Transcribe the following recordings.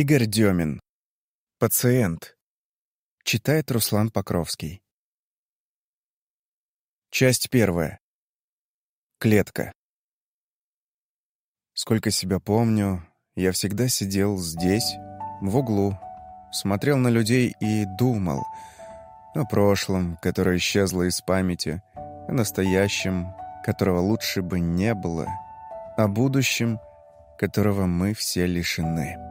Игорь Демин. Пациент. Читает Руслан Покровский. Часть первая. Клетка. Сколько себя помню, я всегда сидел здесь, в углу, смотрел на людей и думал о прошлом, которое исчезло из памяти, о настоящем, которого лучше бы не было, о будущем, которого мы все лишены.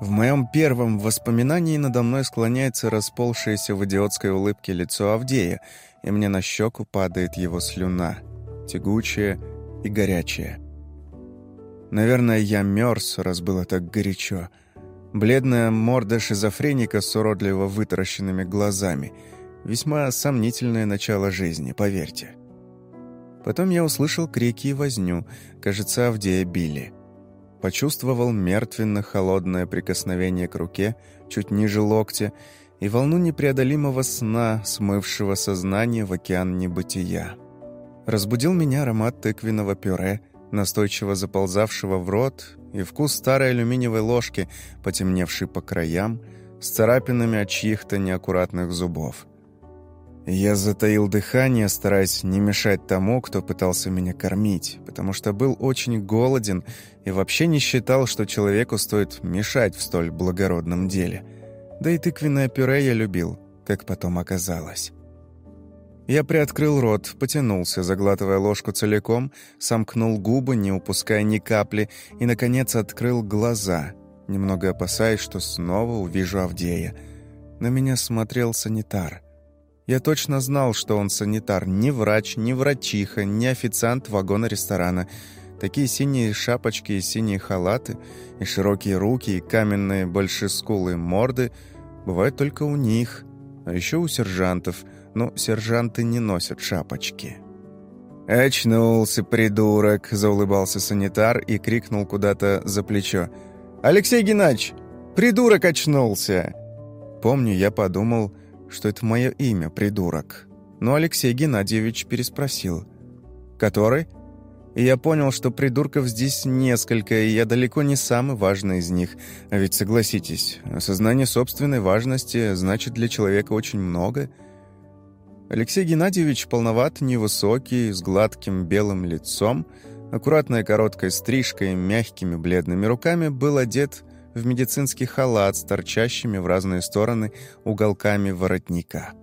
В моем первом воспоминании надо мной склоняется расползшееся в идиотской улыбке лицо Авдея, и мне на щеку падает его слюна, тягучая и горячая. Наверное, я мерз, раз было так горячо. Бледная морда шизофреника с уродливо вытаращенными глазами. Весьма сомнительное начало жизни, поверьте. Потом я услышал крики и возню. Кажется, Авдея били почувствовал мертвенно-холодное прикосновение к руке, чуть ниже локтя, и волну непреодолимого сна, смывшего сознание в океан небытия. Разбудил меня аромат тыквенного пюре, настойчиво заползавшего в рот, и вкус старой алюминиевой ложки, потемневшей по краям, с царапинами от чьих-то неаккуратных зубов. Я затаил дыхание, стараясь не мешать тому, кто пытался меня кормить, потому что был очень голоден и вообще не считал, что человеку стоит мешать в столь благородном деле. Да и тыквенное пюре я любил, как потом оказалось. Я приоткрыл рот, потянулся, заглатывая ложку целиком, сомкнул губы, не упуская ни капли, и, наконец, открыл глаза, немного опасаясь, что снова увижу Авдея. На меня смотрел санитар — я точно знал, что он санитар, не врач, не врачиха, не официант вагона ресторана. Такие синие шапочки и синие халаты, и широкие руки, и каменные большескулые морды бывают только у них, а еще у сержантов, но сержанты не носят шапочки. «Очнулся, придурок!» – заулыбался санитар и крикнул куда-то за плечо. «Алексей Геннадьевич, придурок очнулся!» Помню, я подумал, что это мое имя, придурок. Но Алексей Геннадьевич переспросил. «Который?» И я понял, что придурков здесь несколько, и я далеко не самый важный из них. А ведь согласитесь, осознание собственной важности значит для человека очень много. Алексей Геннадьевич полноват, невысокий, с гладким белым лицом, аккуратной короткой стрижкой, мягкими бледными руками был одет в медицинский халат с торчащими в разные стороны уголками воротника.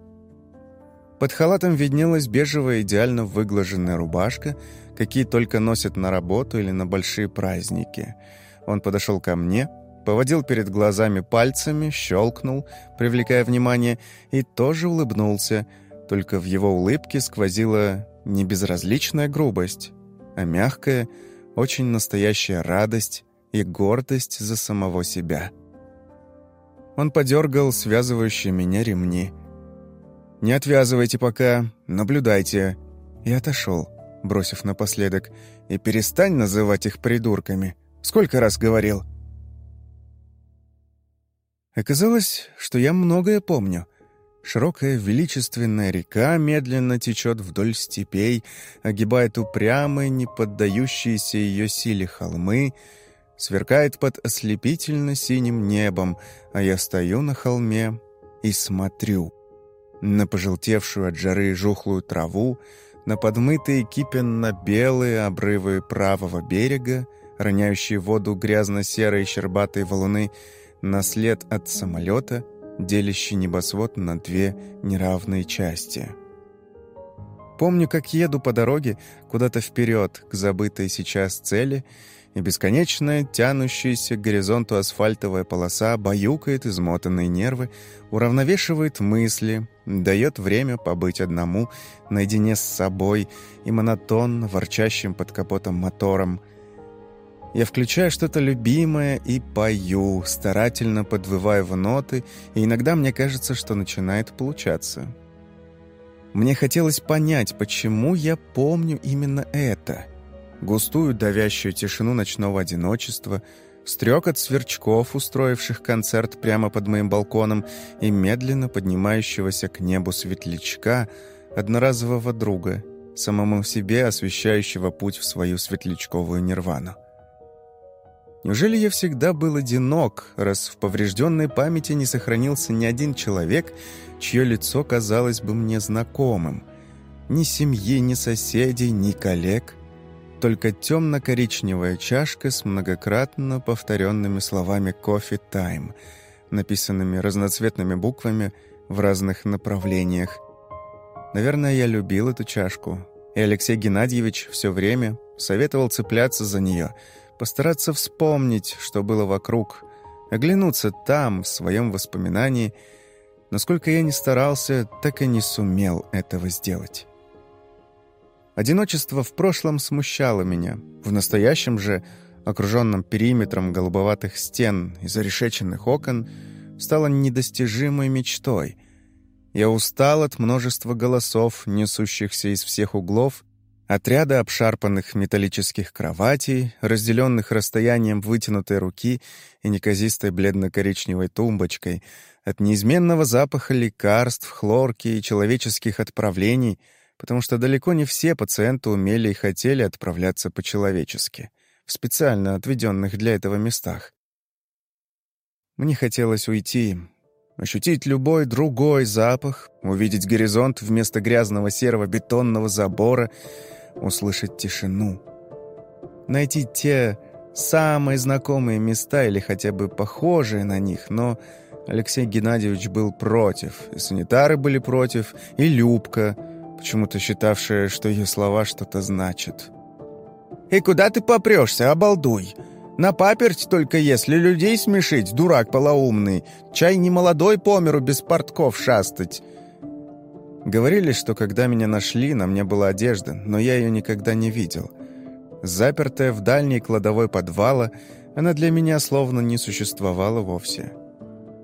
Под халатом виднелась бежевая идеально выглаженная рубашка, какие только носят на работу или на большие праздники. Он подошел ко мне, поводил перед глазами пальцами, щелкнул, привлекая внимание, и тоже улыбнулся, только в его улыбке сквозила не безразличная грубость, а мягкая, очень настоящая радость и гордость за самого себя. Он подергал связывающие меня ремни. «Не отвязывайте пока, наблюдайте». И отошел, бросив напоследок. «И перестань называть их придурками. Сколько раз говорил?» Оказалось, что я многое помню. Широкая величественная река медленно течет вдоль степей, огибает упрямые, не поддающиеся ее силе холмы, сверкает под ослепительно-синим небом, а я стою на холме и смотрю на пожелтевшую от жары жухлую траву, на подмытые кипенно-белые обрывы правого берега, роняющие воду грязно-серые щербатые валуны, на след от самолета, делящий небосвод на две неравные части. Помню, как еду по дороге куда-то вперед, к забытой сейчас цели — и бесконечная, тянущаяся к горизонту асфальтовая полоса баюкает измотанные нервы, уравновешивает мысли, дает время побыть одному, наедине с собой и монотонно ворчащим под капотом мотором. Я включаю что-то любимое и пою, старательно подвываю в ноты, и иногда мне кажется, что начинает получаться. Мне хотелось понять, почему я помню именно это — густую давящую тишину ночного одиночества, стрекот сверчков, устроивших концерт прямо под моим балконом, и медленно поднимающегося к небу светлячка, одноразового друга, самому себе освещающего путь в свою светлячковую нирвану. Неужели я всегда был одинок, раз в поврежденной памяти не сохранился ни один человек, чье лицо казалось бы мне знакомым? Ни семьи, ни соседей, ни коллег. Только темно-коричневая чашка с многократно повторенными словами «кофе тайм», написанными разноцветными буквами в разных направлениях. Наверное, я любил эту чашку, и Алексей Геннадьевич все время советовал цепляться за нее, постараться вспомнить, что было вокруг, оглянуться там, в своем воспоминании. Насколько я не старался, так и не сумел этого сделать. Одиночество в прошлом смущало меня. В настоящем же, окруженном периметром голубоватых стен и зарешеченных окон, стало недостижимой мечтой. Я устал от множества голосов, несущихся из всех углов, отряда обшарпанных металлических кроватей, разделенных расстоянием вытянутой руки и неказистой бледно-коричневой тумбочкой, от неизменного запаха лекарств, хлорки и человеческих отправлений — потому что далеко не все пациенты умели и хотели отправляться по-человечески, в специально отведенных для этого местах. Мне хотелось уйти, ощутить любой другой запах, увидеть горизонт вместо грязного серого бетонного забора, услышать тишину. Найти те самые знакомые места или хотя бы похожие на них, но Алексей Геннадьевич был против, и санитары были против, и Любка — почему-то считавшая, что ее слова что-то значат. «И куда ты попрешься, обалдуй? На паперть только если людей смешить, дурак полоумный. Чай не молодой по миру без портков шастать». Говорили, что когда меня нашли, на мне была одежда, но я ее никогда не видел. Запертая в дальней кладовой подвала, она для меня словно не существовала вовсе.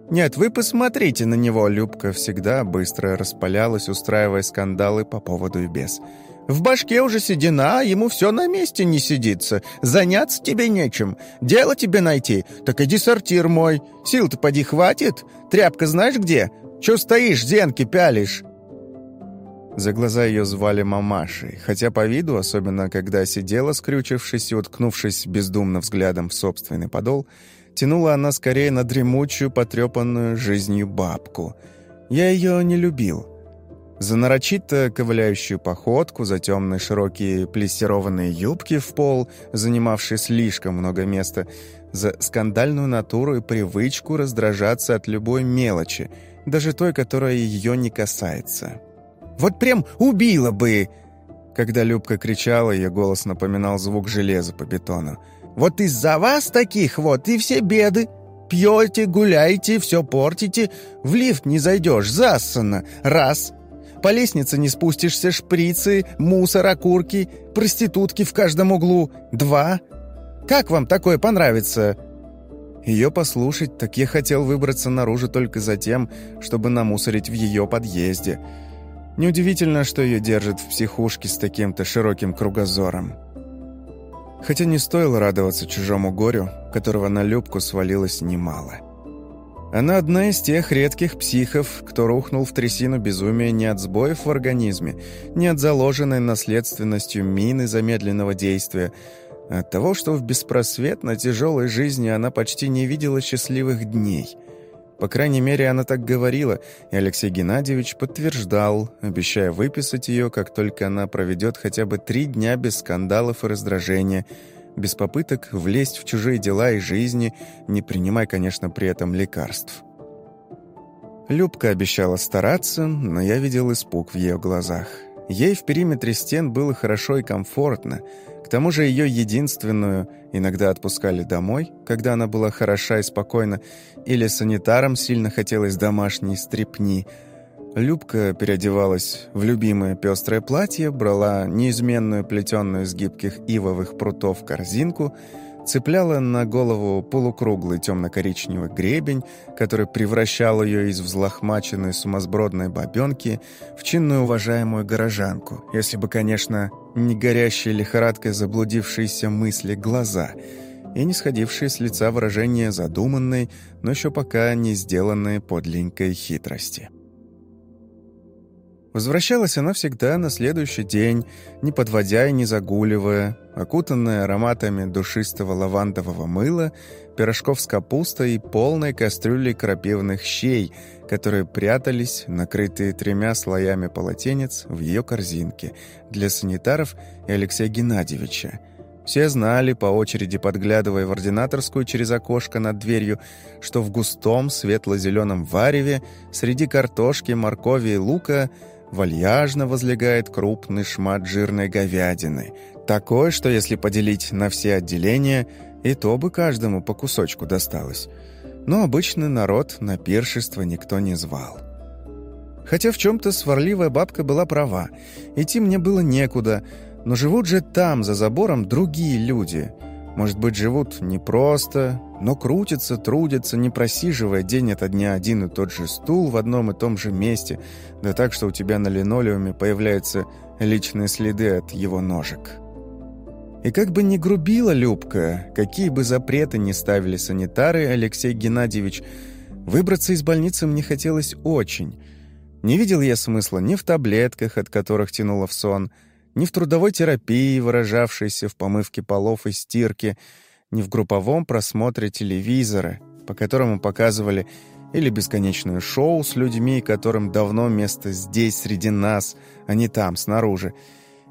«Нет, вы посмотрите на него!» Любка всегда быстро распалялась, устраивая скандалы по поводу и без. «В башке уже седина, а ему все на месте не сидится. Заняться тебе нечем. Дело тебе найти. Так иди сортир мой. Сил-то поди хватит. Тряпка знаешь где? Че стоишь, зенки пялишь?» За глаза ее звали мамашей, хотя по виду, особенно когда сидела, скрючившись и уткнувшись бездумно взглядом в собственный подол, тянула она скорее на дремучую, потрепанную жизнью бабку. Я ее не любил. За нарочито ковыляющую походку, за темные широкие плессированные юбки в пол, занимавшие слишком много места, за скандальную натуру и привычку раздражаться от любой мелочи, даже той, которая ее не касается. «Вот прям убила бы!» Когда Любка кричала, ее голос напоминал звук железа по бетону. Вот из-за вас таких вот и все беды. Пьете, гуляете, все портите. В лифт не зайдешь, зассано. Раз. По лестнице не спустишься, шприцы, мусор, окурки, проститутки в каждом углу. Два. Как вам такое понравится?» Ее послушать, так я хотел выбраться наружу только за тем, чтобы намусорить в ее подъезде. Неудивительно, что ее держат в психушке с таким-то широким кругозором. Хотя не стоило радоваться чужому горю, которого на Любку свалилось немало. Она одна из тех редких психов, кто рухнул в трясину безумия не от сбоев в организме, не от заложенной наследственностью мины замедленного действия, а от того, что в беспросветно тяжелой жизни она почти не видела счастливых дней – по крайней мере, она так говорила, и Алексей Геннадьевич подтверждал, обещая выписать ее, как только она проведет хотя бы три дня без скандалов и раздражения, без попыток влезть в чужие дела и жизни, не принимая, конечно, при этом лекарств. Любка обещала стараться, но я видел испуг в ее глазах. Ей в периметре стен было хорошо и комфортно – к тому же ее единственную иногда отпускали домой, когда она была хороша и спокойна, или санитарам сильно хотелось домашней стрепни. Любка переодевалась в любимое пестрое платье, брала неизменную плетенную из гибких ивовых прутов корзинку — цепляла на голову полукруглый темно-коричневый гребень, который превращал ее из взлохмаченной сумасбродной бабенки в чинную уважаемую горожанку, если бы, конечно, не горящие лихорадкой заблудившиеся мысли глаза и не сходившие с лица выражение задуманной, но еще пока не сделанной подленькой хитрости. Возвращалась она всегда на следующий день, не подводя и не загуливая, окутанная ароматами душистого лавандового мыла, пирожков с капустой и полной кастрюлей крапивных щей, которые прятались, накрытые тремя слоями полотенец, в ее корзинке для санитаров и Алексея Геннадьевича. Все знали, по очереди подглядывая в ординаторскую через окошко над дверью, что в густом светло-зеленом вареве среди картошки, моркови и лука – вальяжно возлегает крупный шмат жирной говядины. Такой, что если поделить на все отделения, и то бы каждому по кусочку досталось. Но обычный народ на пиршество никто не звал. Хотя в чем-то сварливая бабка была права. Идти мне было некуда, но живут же там, за забором, другие люди — может быть, живут не просто, но крутятся, трудятся, не просиживая день ото дня один и тот же стул в одном и том же месте, да так, что у тебя на линолеуме появляются личные следы от его ножек. И как бы ни грубила Любка, какие бы запреты ни ставили санитары, Алексей Геннадьевич, выбраться из больницы мне хотелось очень. Не видел я смысла ни в таблетках, от которых тянуло в сон, ни в трудовой терапии, выражавшейся в помывке полов и стирке, ни в групповом просмотре телевизора, по которому показывали или бесконечное шоу с людьми, которым давно место здесь, среди нас, а не там, снаружи,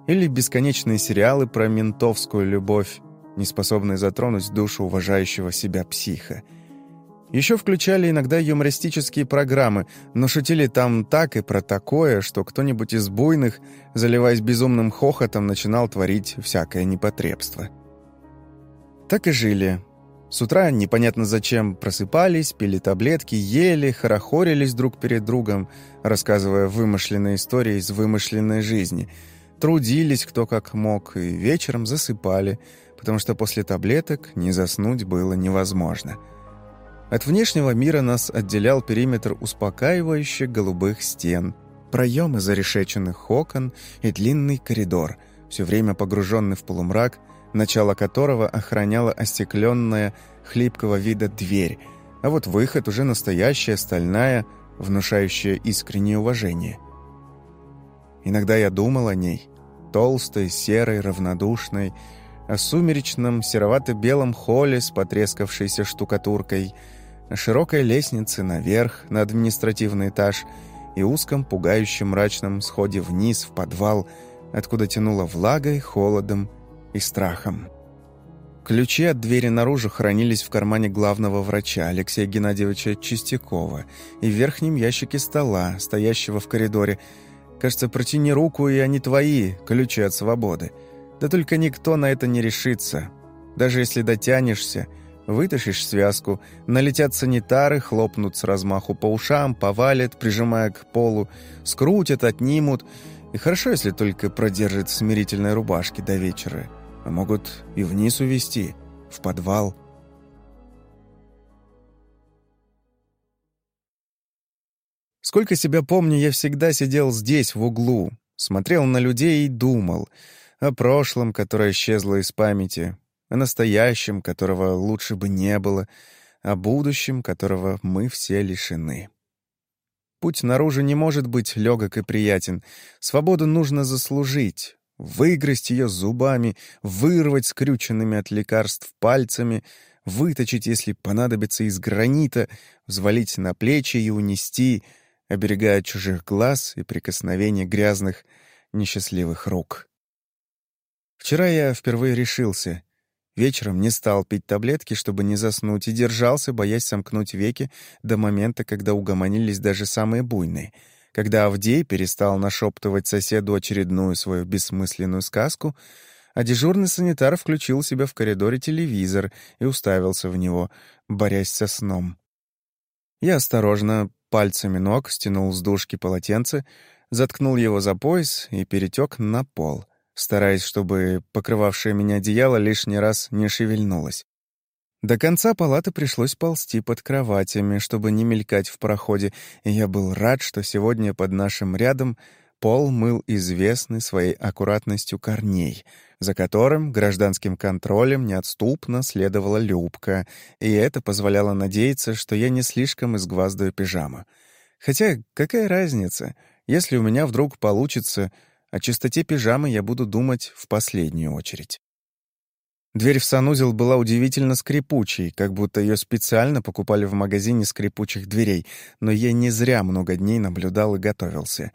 или бесконечные сериалы про ментовскую любовь, не способные затронуть душу уважающего себя психа. Еще включали иногда юмористические программы, но шутили там так и про такое, что кто-нибудь из буйных, заливаясь безумным хохотом, начинал творить всякое непотребство. Так и жили. С утра непонятно зачем просыпались, пили таблетки, ели, хорохорились друг перед другом, рассказывая вымышленные истории из вымышленной жизни. Трудились кто как мог и вечером засыпали, потому что после таблеток не заснуть было невозможно – от внешнего мира нас отделял периметр успокаивающих голубых стен, проемы зарешеченных окон и длинный коридор, все время погруженный в полумрак, начало которого охраняла остекленная, хлипкого вида дверь, а вот выход уже настоящая, стальная, внушающая искреннее уважение. Иногда я думал о ней, толстой, серой, равнодушной, о сумеречном, серовато-белом холле с потрескавшейся штукатуркой – широкой лестнице наверх, на административный этаж и узком, пугающем мрачном сходе вниз в подвал, откуда тянуло влагой, холодом и страхом. Ключи от двери наружу хранились в кармане главного врача Алексея Геннадьевича Чистякова и в верхнем ящике стола, стоящего в коридоре. Кажется, протяни руку, и они твои, ключи от свободы. Да только никто на это не решится. Даже если дотянешься — Вытащишь связку, налетят санитары, хлопнут с размаху по ушам, повалят, прижимая к полу, скрутят, отнимут. И хорошо, если только продержит в смирительной рубашке до вечера. А могут и вниз увести, в подвал. Сколько себя помню, я всегда сидел здесь, в углу, смотрел на людей и думал о прошлом, которое исчезло из памяти, о настоящем, которого лучше бы не было, о будущем, которого мы все лишены. Путь наружу не может быть легок и приятен. Свободу нужно заслужить, выгрызть ее зубами, вырвать скрюченными от лекарств пальцами, выточить, если понадобится, из гранита, взвалить на плечи и унести, оберегая чужих глаз и прикосновения грязных, несчастливых рук. Вчера я впервые решился. Вечером не стал пить таблетки, чтобы не заснуть, и держался, боясь сомкнуть веки до момента, когда угомонились даже самые буйные. Когда Авдей перестал нашептывать соседу очередную свою бессмысленную сказку, а дежурный санитар включил себя в коридоре телевизор и уставился в него, борясь со сном. Я осторожно пальцами ног стянул с дужки полотенце, заткнул его за пояс и перетек на пол — стараясь, чтобы покрывавшее меня одеяло лишний раз не шевельнулось. До конца палаты пришлось ползти под кроватями, чтобы не мелькать в проходе, и я был рад, что сегодня под нашим рядом пол мыл известный своей аккуратностью корней, за которым гражданским контролем неотступно следовала Любка, и это позволяло надеяться, что я не слишком изгваздаю пижаму. Хотя какая разница? если у меня вдруг получится, о чистоте пижамы я буду думать в последнюю очередь. Дверь в санузел была удивительно скрипучей, как будто ее специально покупали в магазине скрипучих дверей, но я не зря много дней наблюдал и готовился.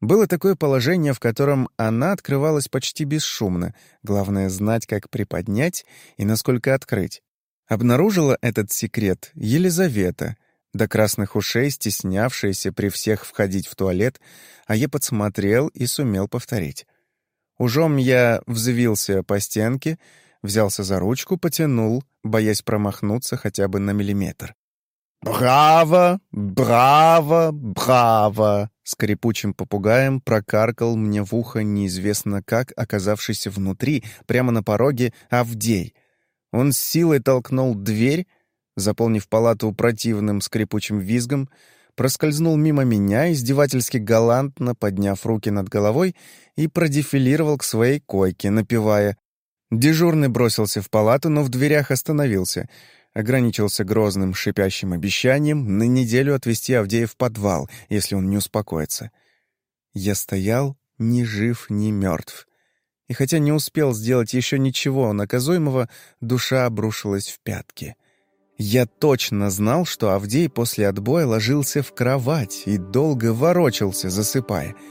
Было такое положение, в котором она открывалась почти бесшумно, главное — знать, как приподнять и насколько открыть. Обнаружила этот секрет Елизавета, до красных ушей стеснявшаяся при всех входить в туалет, а я подсмотрел и сумел повторить. Ужом я взвился по стенке — взялся за ручку, потянул, боясь промахнуться хотя бы на миллиметр. «Браво! Браво! Браво!» Скрипучим попугаем прокаркал мне в ухо неизвестно как оказавшийся внутри, прямо на пороге, Авдей. Он с силой толкнул дверь, заполнив палату противным скрипучим визгом, проскользнул мимо меня, издевательски галантно подняв руки над головой и продефилировал к своей койке, напевая Дежурный бросился в палату, но в дверях остановился. Ограничился грозным шипящим обещанием на неделю отвезти Авдея в подвал, если он не успокоится. Я стоял ни жив, ни мертв. И хотя не успел сделать еще ничего наказуемого, душа обрушилась в пятки. Я точно знал, что Авдей после отбоя ложился в кровать и долго ворочался, засыпая —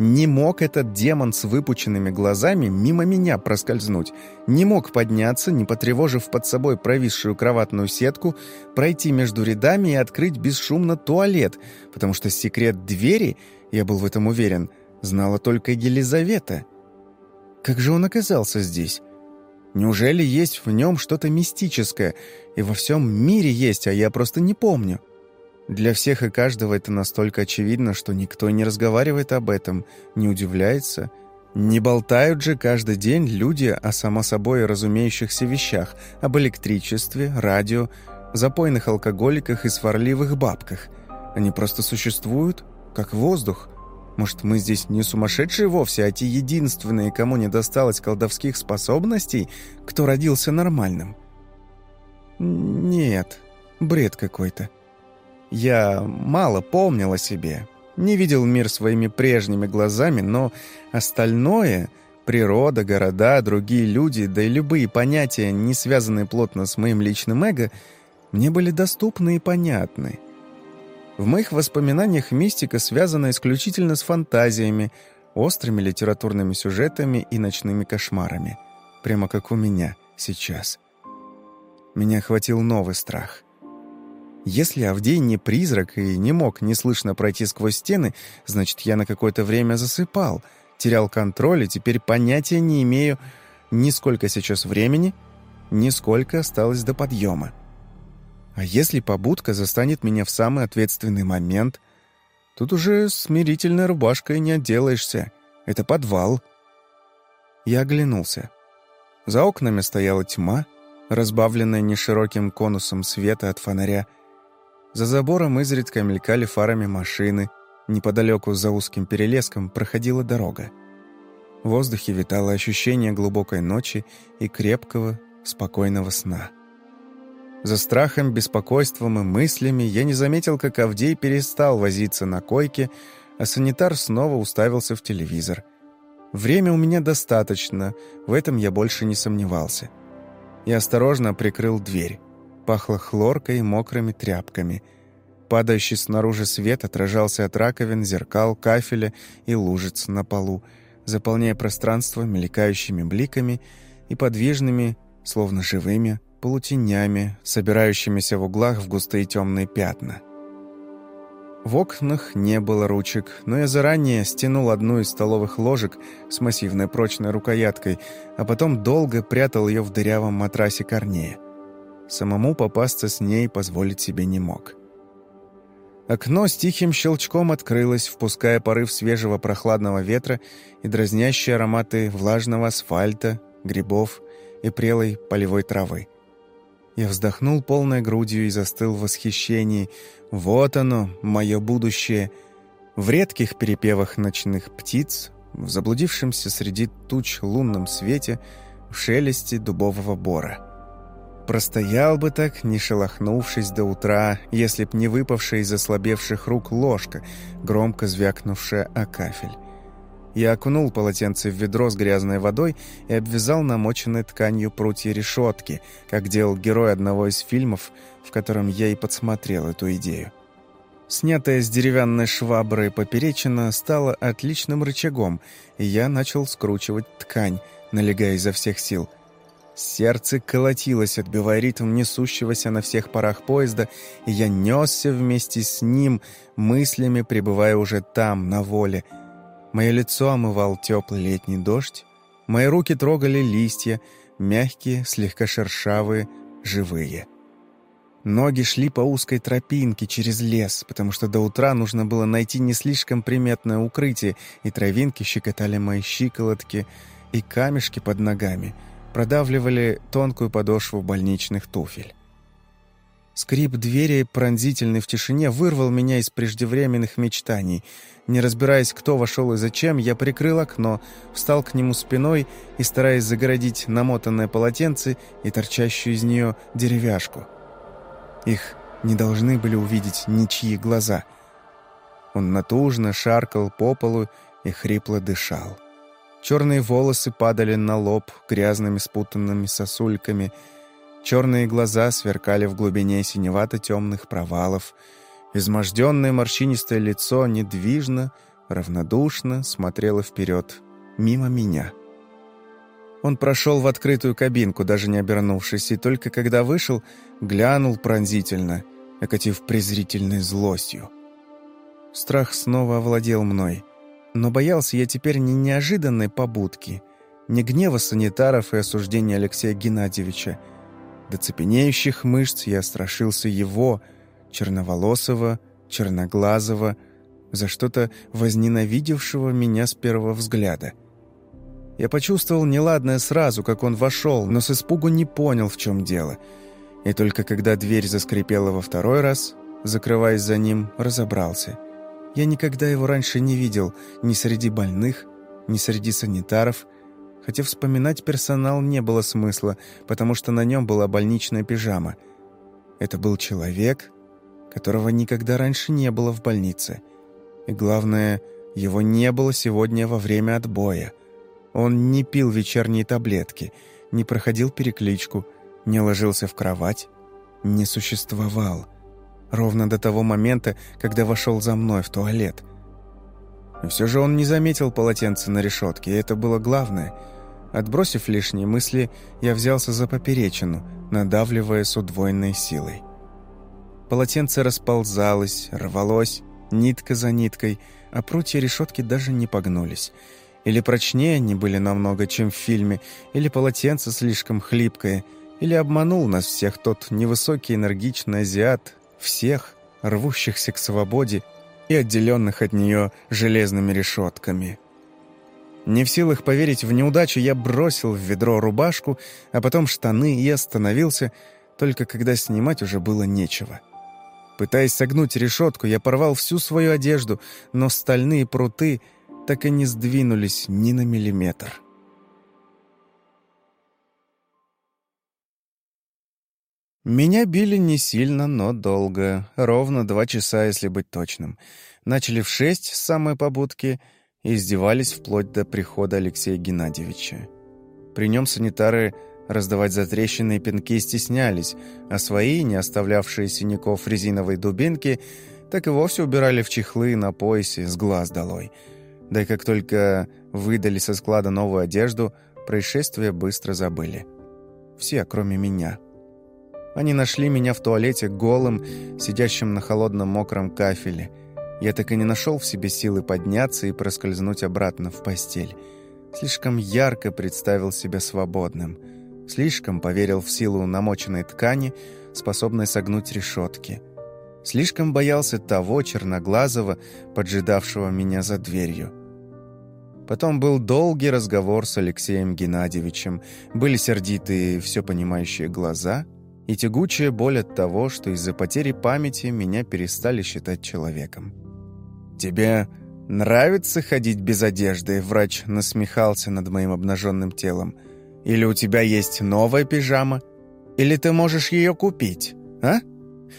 не мог этот демон с выпученными глазами мимо меня проскользнуть. Не мог подняться, не потревожив под собой провисшую кроватную сетку, пройти между рядами и открыть бесшумно туалет, потому что секрет двери, я был в этом уверен, знала только Елизавета. Как же он оказался здесь? Неужели есть в нем что-то мистическое, и во всем мире есть, а я просто не помню?» Для всех и каждого это настолько очевидно, что никто не разговаривает об этом, не удивляется. Не болтают же каждый день люди о само собой разумеющихся вещах, об электричестве, радио, запойных алкоголиках и сварливых бабках. Они просто существуют, как воздух. Может, мы здесь не сумасшедшие вовсе, а те единственные, кому не досталось колдовских способностей, кто родился нормальным? Нет, бред какой-то. Я мало помнил о себе, не видел мир своими прежними глазами, но остальное — природа, города, другие люди, да и любые понятия, не связанные плотно с моим личным эго, мне были доступны и понятны. В моих воспоминаниях мистика связана исключительно с фантазиями, острыми литературными сюжетами и ночными кошмарами. Прямо как у меня сейчас. Меня охватил новый страх — если Авдей не призрак и не мог неслышно пройти сквозь стены, значит, я на какое-то время засыпал, терял контроль и теперь понятия не имею ни сколько сейчас времени, ни сколько осталось до подъема. А если побудка застанет меня в самый ответственный момент, тут уже смирительной рубашкой не отделаешься. Это подвал. Я оглянулся. За окнами стояла тьма, разбавленная нешироким конусом света от фонаря, за забором изредка мелькали фарами машины, неподалеку за узким перелеском проходила дорога. В воздухе витало ощущение глубокой ночи и крепкого, спокойного сна. За страхом, беспокойством и мыслями я не заметил, как Авдей перестал возиться на койке, а санитар снова уставился в телевизор. Время у меня достаточно, в этом я больше не сомневался. Я осторожно прикрыл дверь пахло хлоркой и мокрыми тряпками. Падающий снаружи свет отражался от раковин, зеркал, кафеля и лужиц на полу, заполняя пространство мелькающими бликами и подвижными, словно живыми, полутенями, собирающимися в углах в густые темные пятна. В окнах не было ручек, но я заранее стянул одну из столовых ложек с массивной прочной рукояткой, а потом долго прятал ее в дырявом матрасе Корнея. Самому попасться с ней позволить себе не мог. Окно с тихим щелчком открылось, впуская порыв свежего прохладного ветра и дразнящие ароматы влажного асфальта, грибов и прелой полевой травы. Я вздохнул полной грудью и застыл в восхищении. Вот оно, мое будущее. В редких перепевах ночных птиц, в заблудившемся среди туч лунном свете, в шелесте дубового бора. Простоял бы так, не шелохнувшись до утра, если б не выпавшая из ослабевших рук ложка, громко звякнувшая о кафель. Я окунул полотенце в ведро с грязной водой и обвязал намоченной тканью прутья решетки, как делал герой одного из фильмов, в котором я и подсмотрел эту идею. Снятая с деревянной швабры поперечина стала отличным рычагом, и я начал скручивать ткань, налегая изо всех сил. Сердце колотилось, отбивая ритм несущегося на всех парах поезда, и я несся вместе с ним, мыслями пребывая уже там, на воле — Мое лицо омывал теплый летний дождь, мои руки трогали листья, мягкие, слегка шершавые, живые. Ноги шли по узкой тропинке через лес, потому что до утра нужно было найти не слишком приметное укрытие, и травинки щекотали мои щиколотки, и камешки под ногами продавливали тонкую подошву больничных туфель. Скрип двери, пронзительный в тишине, вырвал меня из преждевременных мечтаний. Не разбираясь, кто вошел и зачем, я прикрыл окно, встал к нему спиной и, стараясь загородить намотанное полотенце и торчащую из нее деревяшку. Их не должны были увидеть ничьи глаза. Он натужно шаркал по полу и хрипло дышал. Черные волосы падали на лоб грязными спутанными сосульками — Черные глаза сверкали в глубине синевато-темных провалов. Изможденное морщинистое лицо недвижно, равнодушно смотрело вперед, мимо меня. Он прошел в открытую кабинку, даже не обернувшись, и только когда вышел, глянул пронзительно, окатив презрительной злостью. Страх снова овладел мной, но боялся я теперь не неожиданной побудки, не гнева санитаров и осуждения Алексея Геннадьевича, до цепенеющих мышц я страшился его, черноволосого, черноглазого, за что-то возненавидевшего меня с первого взгляда. Я почувствовал неладное сразу, как он вошел, но с испугу не понял, в чем дело. И только когда дверь заскрипела во второй раз, закрываясь за ним, разобрался. Я никогда его раньше не видел ни среди больных, ни среди санитаров, хотя вспоминать персонал не было смысла, потому что на нем была больничная пижама. Это был человек, которого никогда раньше не было в больнице. И главное, его не было сегодня во время отбоя. Он не пил вечерние таблетки, не проходил перекличку, не ложился в кровать, не существовал. Ровно до того момента, когда вошел за мной в туалет. Все же он не заметил полотенца на решетке, и это было главное. Отбросив лишние мысли, я взялся за поперечину, надавливая с удвоенной силой. Полотенце расползалось, рвалось, нитка за ниткой, а прутья решетки даже не погнулись. Или прочнее они были намного, чем в фильме, или полотенце слишком хлипкое, или обманул нас всех тот невысокий энергичный азиат, всех, рвущихся к свободе и отделенных от нее железными решетками. Не в силах поверить в неудачу, я бросил в ведро рубашку, а потом штаны и остановился, только когда снимать уже было нечего. Пытаясь согнуть решетку, я порвал всю свою одежду, но стальные пруты так и не сдвинулись ни на миллиметр. Меня били не сильно, но долго. Ровно два часа, если быть точным. Начали в шесть с самой побудки издевались вплоть до прихода Алексея Геннадьевича. При нем санитары раздавать затрещины и пинки стеснялись, а свои, не оставлявшие синяков резиновой дубинки, так и вовсе убирали в чехлы на поясе с глаз долой. Да и как только выдали со склада новую одежду, происшествие быстро забыли. Все, кроме меня. Они нашли меня в туалете голым, сидящим на холодном мокром кафеле. Я так и не нашел в себе силы подняться и проскользнуть обратно в постель. Слишком ярко представил себя свободным. Слишком поверил в силу намоченной ткани, способной согнуть решетки. Слишком боялся того черноглазого, поджидавшего меня за дверью. Потом был долгий разговор с Алексеем Геннадьевичем. Были сердитые, все понимающие глаза — и тягучая боль от того, что из-за потери памяти меня перестали считать человеком. «Тебе нравится ходить без одежды?» Врач насмехался над моим обнаженным телом. «Или у тебя есть новая пижама? Или ты можешь ее купить, а?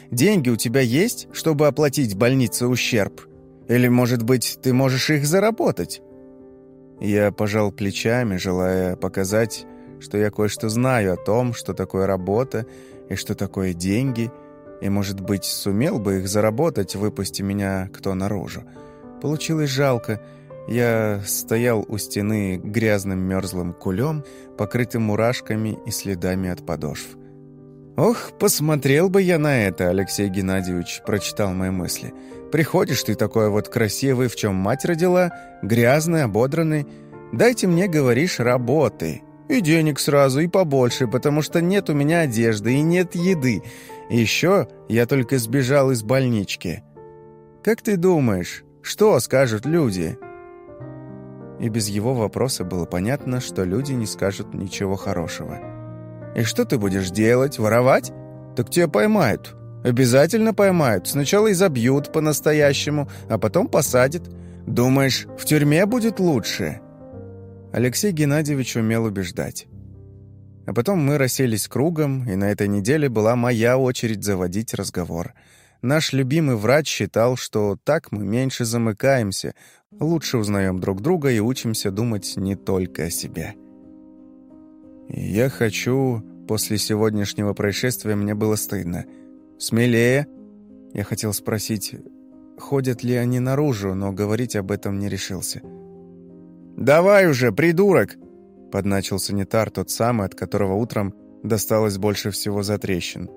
Деньги у тебя есть, чтобы оплатить больнице ущерб? Или, может быть, ты можешь их заработать?» Я пожал плечами, желая показать, что я кое-что знаю о том, что такое работа и что такое деньги, и, может быть, сумел бы их заработать, выпусти меня кто наружу. Получилось жалко. Я стоял у стены грязным мерзлым кулем, покрытым мурашками и следами от подошв. «Ох, посмотрел бы я на это, Алексей Геннадьевич», — прочитал мои мысли. «Приходишь ты такой вот красивый, в чем мать родила, грязный, ободранный. Дайте мне, говоришь, работы. И денег сразу, и побольше, потому что нет у меня одежды и нет еды. Еще я только сбежал из больнички. Как ты думаешь, что скажут люди?» И без его вопроса было понятно, что люди не скажут ничего хорошего. И что ты будешь делать? Воровать? Так тебя поймают. Обязательно поймают. Сначала изобьют по-настоящему, а потом посадят. Думаешь, в тюрьме будет лучше?» Алексей Геннадьевич умел убеждать. А потом мы расселись кругом, и на этой неделе была моя очередь заводить разговор. Наш любимый врач считал, что так мы меньше замыкаемся, лучше узнаем друг друга и учимся думать не только о себе. Я хочу... После сегодняшнего происшествия мне было стыдно. Смелее. Я хотел спросить, ходят ли они наружу, но говорить об этом не решился. «Давай уже, придурок!» Подначил санитар, тот самый, от которого утром досталось больше всего затрещин.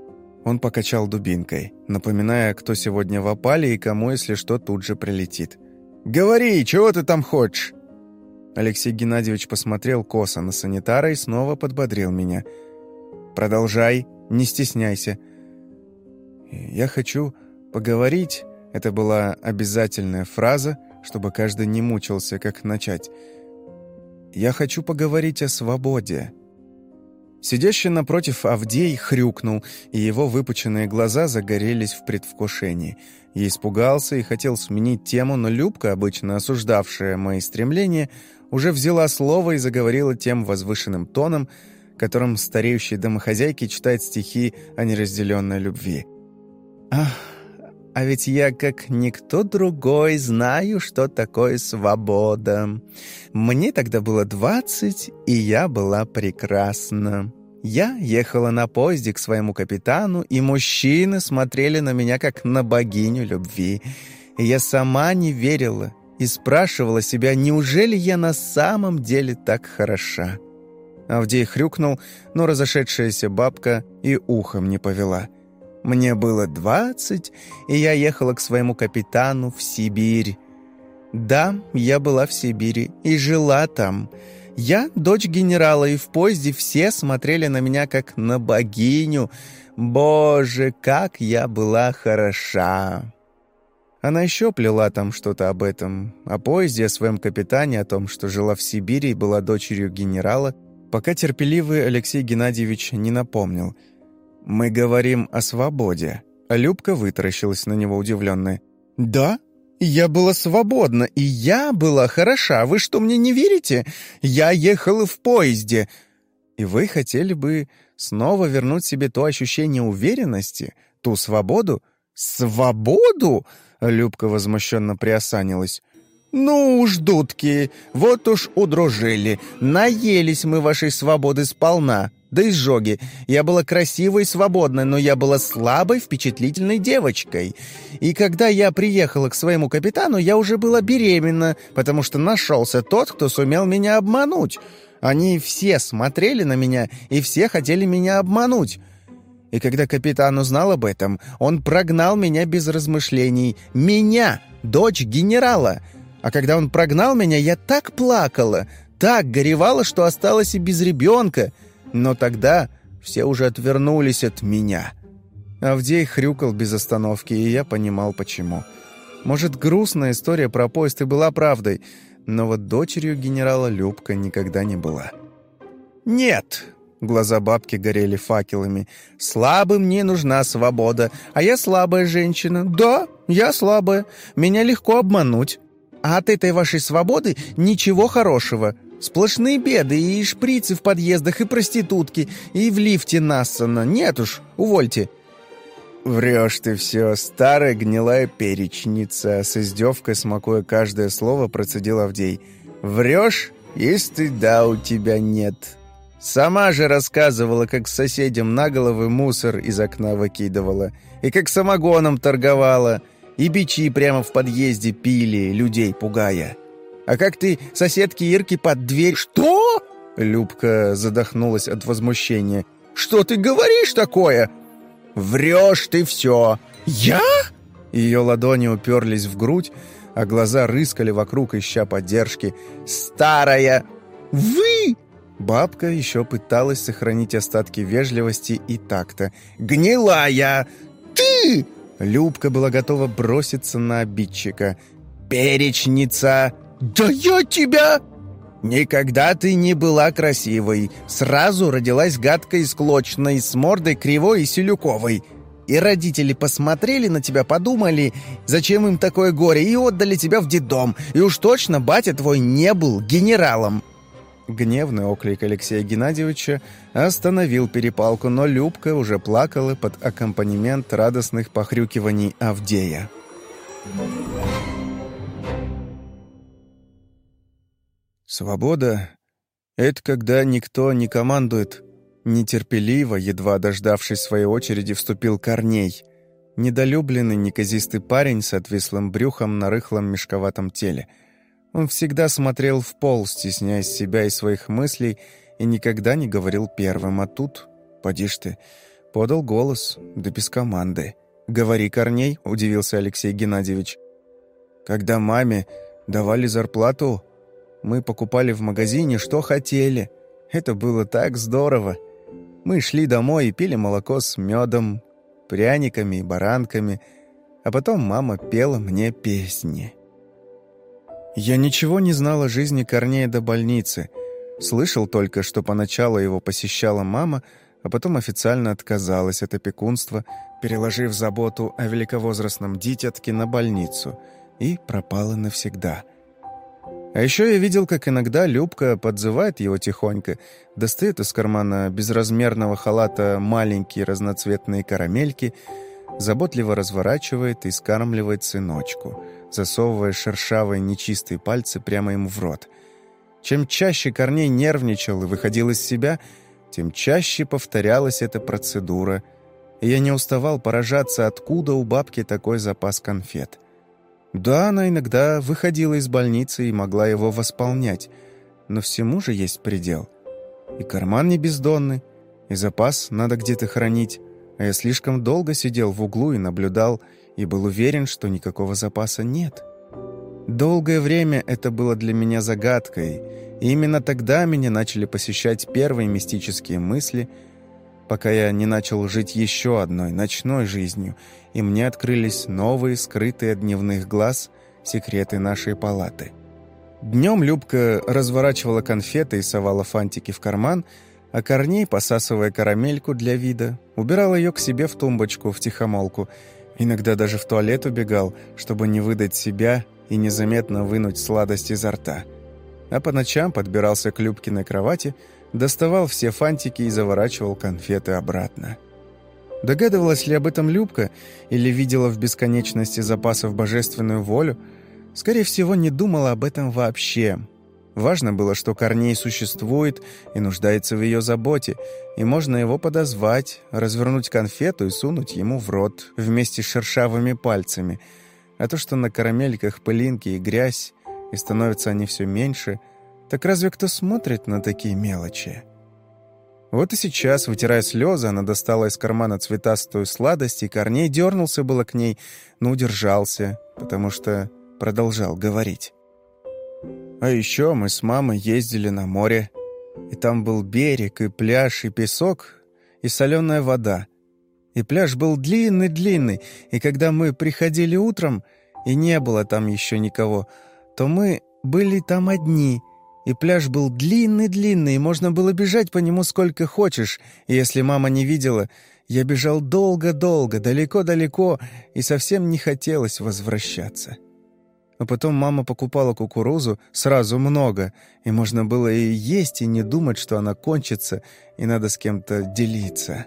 Он покачал дубинкой, напоминая, кто сегодня в опале и кому, если что, тут же прилетит. «Говори, чего ты там хочешь?» Алексей Геннадьевич посмотрел косо на санитара и снова подбодрил меня. «Продолжай, не стесняйся». «Я хочу поговорить...» Это была обязательная фраза, чтобы каждый не мучился, как начать. «Я хочу поговорить о свободе». Сидящий напротив Авдей хрюкнул, и его выпученные глаза загорелись в предвкушении. Я испугался и хотел сменить тему, но Любка, обычно осуждавшая мои стремления, уже взяла слово и заговорила тем возвышенным тоном, которым стареющие домохозяйки читают стихи о неразделенной любви. «Ах, а ведь я, как никто другой, знаю, что такое свобода. Мне тогда было двадцать, и я была прекрасна. Я ехала на поезде к своему капитану, и мужчины смотрели на меня, как на богиню любви. И я сама не верила, и спрашивала себя, неужели я на самом деле так хороша. Авдей хрюкнул, но разошедшаяся бабка и ухом не повела. Мне было двадцать, и я ехала к своему капитану в Сибирь. Да, я была в Сибири и жила там. Я дочь генерала, и в поезде все смотрели на меня как на богиню. Боже, как я была хороша! Она еще плела там что-то об этом, о поезде, о своем капитане, о том, что жила в Сибири и была дочерью генерала, пока терпеливый Алексей Геннадьевич не напомнил. «Мы говорим о свободе». Любка вытаращилась на него удивленная. «Да? Я была свободна, и я была хороша. Вы что, мне не верите? Я ехала в поезде». «И вы хотели бы снова вернуть себе то ощущение уверенности, ту свободу?» «Свободу?» Любка возмущенно приосанилась. «Ну уж, дудки, вот уж удружили. Наелись мы вашей свободы сполна. Да изжоги. Я была красивой и свободной, но я была слабой, впечатлительной девочкой. И когда я приехала к своему капитану, я уже была беременна, потому что нашелся тот, кто сумел меня обмануть. Они все смотрели на меня и все хотели меня обмануть». И когда капитан узнал об этом, он прогнал меня без размышлений. Меня, дочь генерала. А когда он прогнал меня, я так плакала, так горевала, что осталась и без ребенка. Но тогда все уже отвернулись от меня. Авдей хрюкал без остановки, и я понимал, почему. Может, грустная история про поезд и была правдой, но вот дочерью генерала Любка никогда не была. «Нет, Глаза бабки горели факелами. «Слабым мне нужна свобода, а я слабая женщина. Да, я слабая. Меня легко обмануть. А от этой вашей свободы ничего хорошего. Сплошные беды, и шприцы в подъездах, и проститутки, и в лифте нассано. Нет уж, увольте». «Врешь ты все, старая гнилая перечница», — с издевкой, смакуя каждое слово, процедил Авдей. «Врешь, и стыда у тебя нет. Сама же рассказывала, как соседям на головы мусор из окна выкидывала, и как самогоном торговала, и бичи прямо в подъезде пили, людей пугая. А как ты соседке Ирке под дверь...» «Что?» Любка задохнулась от возмущения. «Что ты говоришь такое?» «Врешь ты все!» «Я?» Ее ладони уперлись в грудь, а глаза рыскали вокруг, ища поддержки. «Старая!» «Вы?» Бабка еще пыталась сохранить остатки вежливости и такта. «Гнилая! Ты!» Любка была готова броситься на обидчика. «Перечница!» «Да я тебя!» «Никогда ты не была красивой. Сразу родилась гадкой и склочной, с мордой кривой и селюковой. И родители посмотрели на тебя, подумали, зачем им такое горе, и отдали тебя в детдом. И уж точно батя твой не был генералом». Гневный оклик Алексея Геннадьевича остановил перепалку, но Любка уже плакала под аккомпанемент радостных похрюкиваний Авдея. Свобода — это когда никто не командует. Нетерпеливо, едва дождавшись своей очереди, вступил Корней. Недолюбленный, неказистый парень с отвислым брюхом на рыхлом мешковатом теле. Он всегда смотрел в пол, стесняясь себя и своих мыслей, и никогда не говорил первым. А тут, поди ж ты, подал голос, да без команды. «Говори, Корней», — удивился Алексей Геннадьевич. «Когда маме давали зарплату, мы покупали в магазине, что хотели. Это было так здорово. Мы шли домой и пили молоко с медом, пряниками и баранками, а потом мама пела мне песни. Я ничего не знал о жизни Корнея до больницы. Слышал только, что поначалу его посещала мама, а потом официально отказалась от опекунства, переложив заботу о великовозрастном дитятке на больницу, и пропала навсегда — а еще я видел, как иногда Любка подзывает его тихонько, достает из кармана безразмерного халата маленькие разноцветные карамельки, заботливо разворачивает и скармливает сыночку, засовывая шершавые нечистые пальцы прямо ему в рот. Чем чаще Корней нервничал и выходил из себя, тем чаще повторялась эта процедура, и я не уставал поражаться, откуда у бабки такой запас конфет. Да, она иногда выходила из больницы и могла его восполнять, но всему же есть предел. И карман не бездонный, и запас надо где-то хранить, а я слишком долго сидел в углу и наблюдал, и был уверен, что никакого запаса нет. Долгое время это было для меня загадкой, и именно тогда меня начали посещать первые мистические мысли, пока я не начал жить еще одной ночной жизнью — и мне открылись новые, скрытые от дневных глаз, секреты нашей палаты. Днем Любка разворачивала конфеты и совала фантики в карман, а Корней, посасывая карамельку для вида, убирал ее к себе в тумбочку, в тихомолку, иногда даже в туалет убегал, чтобы не выдать себя и незаметно вынуть сладость изо рта. А по ночам подбирался к Любкиной кровати, доставал все фантики и заворачивал конфеты обратно. Догадывалась ли об этом Любка или видела в бесконечности запасов божественную волю? Скорее всего, не думала об этом вообще. Важно было, что Корней существует и нуждается в ее заботе, и можно его подозвать, развернуть конфету и сунуть ему в рот вместе с шершавыми пальцами. А то, что на карамельках пылинки и грязь, и становятся они все меньше, так разве кто смотрит на такие мелочи?» Вот и сейчас, вытирая слезы, она достала из кармана цветастую сладость, и Корней дернулся было к ней, но удержался, потому что продолжал говорить. А еще мы с мамой ездили на море, и там был берег, и пляж, и песок, и соленая вода. И пляж был длинный-длинный, и когда мы приходили утром, и не было там еще никого, то мы были там одни — и пляж был длинный-длинный, можно было бежать по нему сколько хочешь. Если мама не видела, я бежал долго-долго, далеко-далеко, и совсем не хотелось возвращаться. А потом мама покупала кукурузу сразу много, и можно было и есть, и не думать, что она кончится, и надо с кем-то делиться.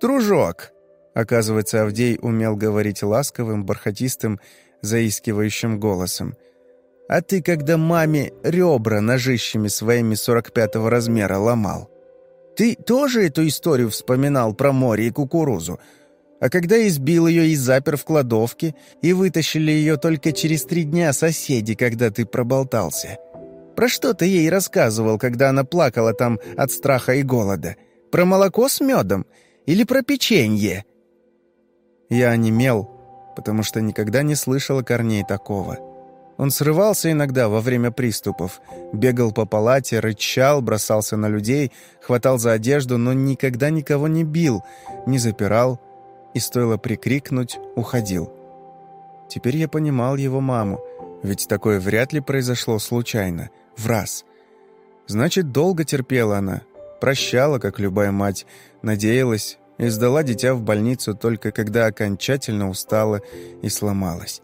«Дружок!» Оказывается, Авдей умел говорить ласковым, бархатистым, заискивающим голосом. «А ты, когда маме ребра ножищами своими 45-го размера ломал, ты тоже эту историю вспоминал про море и кукурузу?» А когда избил ее и запер в кладовке, и вытащили ее только через три дня соседи, когда ты проболтался. Про что ты ей рассказывал, когда она плакала там от страха и голода? Про молоко с медом? Или про печенье?» Я онемел, потому что никогда не слышал о Корней такого. Он срывался иногда во время приступов, бегал по палате, рычал, бросался на людей, хватал за одежду, но никогда никого не бил, не запирал, и стоило прикрикнуть, уходил. Теперь я понимал его маму, ведь такое вряд ли произошло случайно, в раз. Значит, долго терпела она, прощала, как любая мать, надеялась и сдала дитя в больницу только когда окончательно устала и сломалась.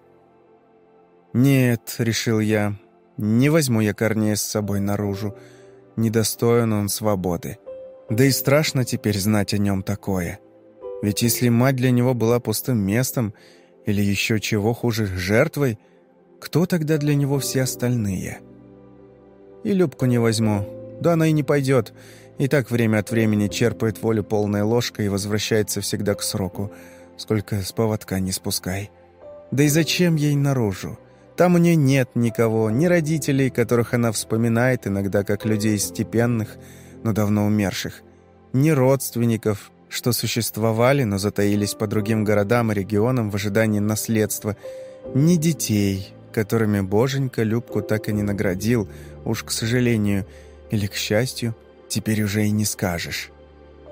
«Нет», — решил я, — «не возьму я Корнея с собой наружу. Недостоин он свободы. Да и страшно теперь знать о нем такое». Ведь если мать для него была пустым местом или еще чего хуже жертвой, кто тогда для него все остальные? И Любку не возьму. Да она и не пойдет. И так время от времени черпает волю полной ложкой и возвращается всегда к сроку. Сколько с поводка не спускай. Да и зачем ей наружу? Там у нее нет никого, ни родителей, которых она вспоминает иногда как людей степенных, но давно умерших, ни родственников, что существовали, но затаились по другим городам и регионам в ожидании наследства, ни детей, которыми Боженька Любку так и не наградил, уж к сожалению, или к счастью, теперь уже и не скажешь.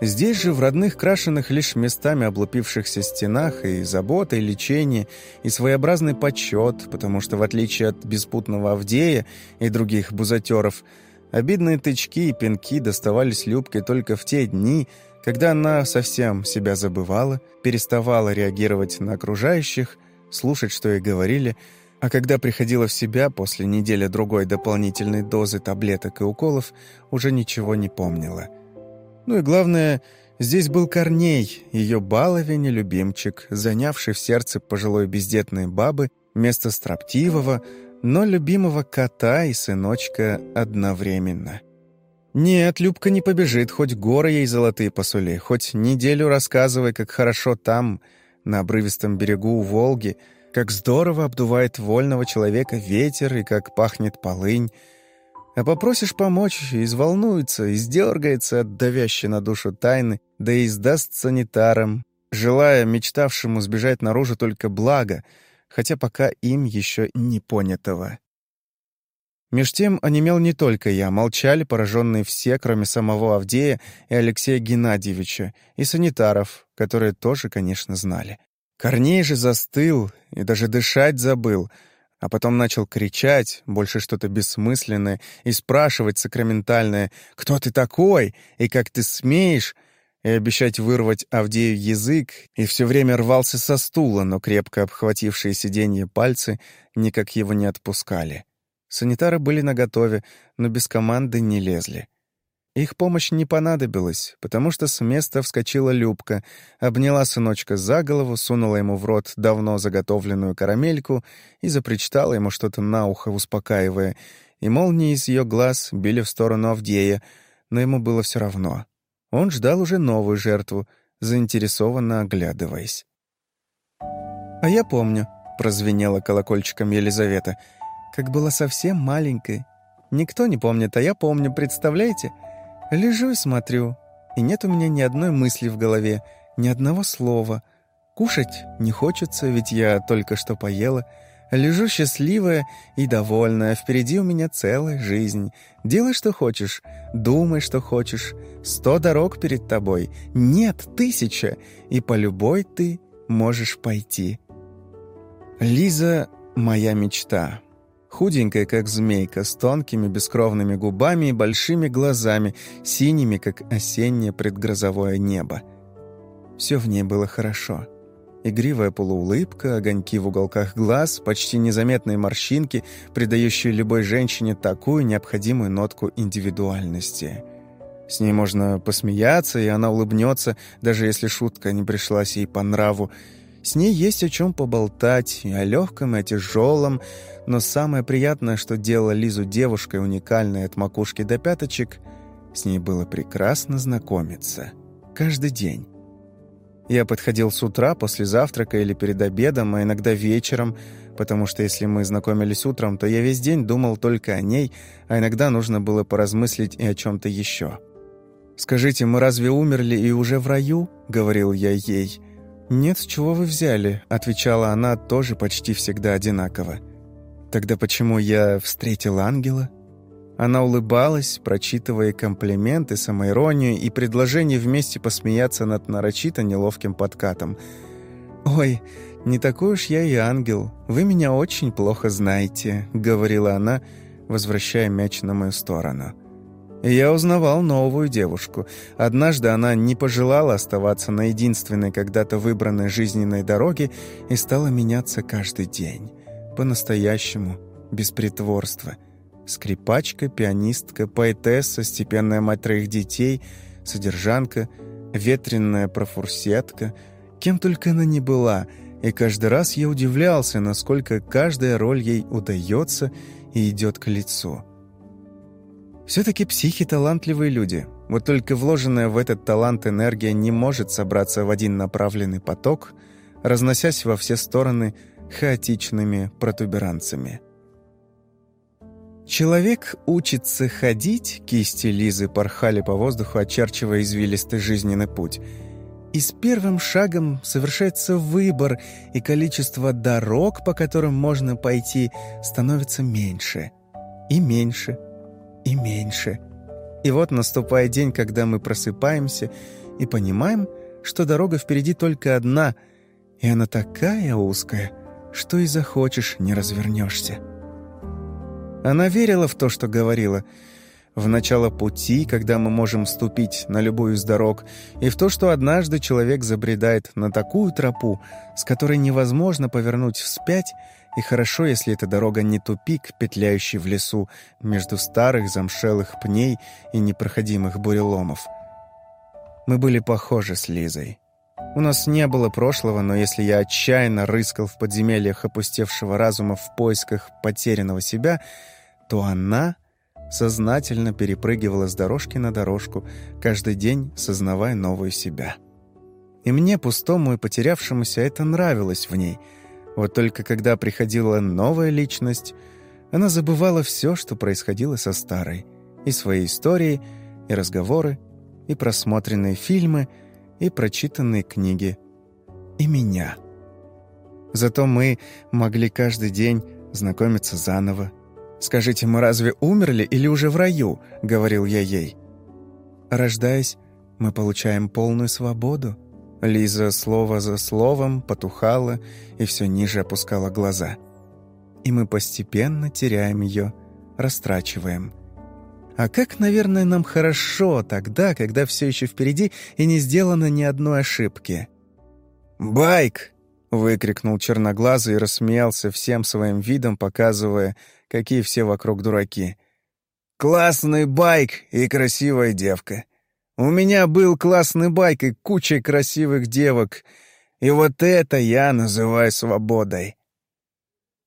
Здесь же, в родных крашенных лишь местами облупившихся стенах, и забота, и лечение, и своеобразный почет, потому что, в отличие от беспутного Авдея и других бузатеров, обидные тычки и пинки доставались Любке только в те дни, когда она совсем себя забывала, переставала реагировать на окружающих, слушать, что ей говорили, а когда приходила в себя после недели-другой дополнительной дозы таблеток и уколов, уже ничего не помнила. Ну и главное, здесь был Корней, ее баловень и любимчик, занявший в сердце пожилой бездетной бабы место строптивого, но любимого кота и сыночка одновременно. Нет, Любка не побежит, хоть горы ей золотые посули, хоть неделю рассказывай, как хорошо там, на обрывистом берегу у Волги, как здорово обдувает вольного человека ветер и как пахнет полынь. А попросишь помочь, изволнуется, издергается от давящей на душу тайны, да и издаст санитарам, желая мечтавшему сбежать наружу только блага, хотя пока им еще не понятого. Меж тем онемел не только я, молчали пораженные все, кроме самого Авдея и Алексея Геннадьевича, и санитаров, которые тоже, конечно, знали. Корней же застыл и даже дышать забыл, а потом начал кричать, больше что-то бессмысленное, и спрашивать сакраментальное «Кто ты такой? И как ты смеешь?» и обещать вырвать Авдею язык, и все время рвался со стула, но крепко обхватившие сиденье пальцы никак его не отпускали. Санитары были наготове, но без команды не лезли. Их помощь не понадобилась, потому что с места вскочила Любка, обняла сыночка за голову, сунула ему в рот давно заготовленную карамельку и запричитала ему что-то на ухо, успокаивая, и молнии из ее глаз били в сторону Авдея, но ему было все равно. Он ждал уже новую жертву, заинтересованно оглядываясь. «А я помню», — прозвенела колокольчиком Елизавета — как была совсем маленькой. Никто не помнит, а я помню, представляете? Лежу и смотрю, и нет у меня ни одной мысли в голове, ни одного слова. Кушать не хочется, ведь я только что поела. Лежу счастливая и довольная, впереди у меня целая жизнь. Делай, что хочешь, думай, что хочешь. Сто дорог перед тобой, нет, тысяча, и по любой ты можешь пойти. Лиза — моя мечта. Худенькая, как змейка, с тонкими бескровными губами и большими глазами, синими, как осеннее предгрозовое небо. Все в ней было хорошо. Игривая полуулыбка, огоньки в уголках глаз, почти незаметные морщинки, придающие любой женщине такую необходимую нотку индивидуальности. С ней можно посмеяться, и она улыбнется, даже если шутка не пришлась ей по нраву. С ней есть о чем поболтать, и о легком, и о тяжелом, но самое приятное, что делало Лизу девушкой, уникальной от макушки до пяточек, с ней было прекрасно знакомиться. Каждый день. Я подходил с утра, после завтрака или перед обедом, а иногда вечером, потому что если мы знакомились утром, то я весь день думал только о ней, а иногда нужно было поразмыслить и о чем-то еще. «Скажите, мы разве умерли и уже в раю?» — говорил я ей. «Нет, с чего вы взяли?» — отвечала она тоже почти всегда одинаково. «Тогда почему я встретил ангела?» Она улыбалась, прочитывая комплименты, самоиронию и предложение вместе посмеяться над нарочито неловким подкатом. «Ой, не такой уж я и ангел. Вы меня очень плохо знаете», — говорила она, возвращая мяч на мою сторону. Я узнавал новую девушку. Однажды она не пожелала оставаться на единственной когда-то выбранной жизненной дороге и стала меняться каждый день. По-настоящему, без притворства — скрипачка, пианистка, поэтесса, степенная мать троих детей, содержанка, ветреная профурсетка, кем только она не была, и каждый раз я удивлялся, насколько каждая роль ей удается и идет к лицу. Все-таки психи талантливые люди, вот только вложенная в этот талант энергия не может собраться в один направленный поток, разносясь во все стороны хаотичными протуберанцами. Человек учится ходить, кисти Лизы порхали по воздуху, очерчивая извилистый жизненный путь. И с первым шагом совершается выбор, и количество дорог, по которым можно пойти, становится меньше. И меньше. И меньше. И вот наступает день, когда мы просыпаемся и понимаем, что дорога впереди только одна, и она такая узкая, что и захочешь, не развернешься. Она верила в то, что говорила, в начало пути, когда мы можем ступить на любую из дорог, и в то, что однажды человек забредает на такую тропу, с которой невозможно повернуть вспять, и хорошо, если эта дорога не тупик, петляющий в лесу между старых замшелых пней и непроходимых буреломов. Мы были похожи с Лизой. У нас не было прошлого, но если я отчаянно рыскал в подземельях опустевшего разума в поисках потерянного себя, то она сознательно перепрыгивала с дорожки на дорожку, каждый день сознавая новую себя. И мне, пустому и потерявшемуся, это нравилось в ней. Вот только когда приходила новая личность, она забывала все, что происходило со старой. И свои истории, и разговоры, и просмотренные фильмы — и прочитанные книги. И меня. Зато мы могли каждый день знакомиться заново. «Скажите, мы разве умерли или уже в раю?» — говорил я ей. Рождаясь, мы получаем полную свободу. Лиза слово за словом потухала и все ниже опускала глаза. И мы постепенно теряем ее, растрачиваем. А как, наверное, нам хорошо тогда, когда все еще впереди и не сделано ни одной ошибки. «Байк!» — выкрикнул черноглазый и рассмеялся всем своим видом, показывая, какие все вокруг дураки. «Классный байк и красивая девка. У меня был классный байк и куча красивых девок, и вот это я называю свободой».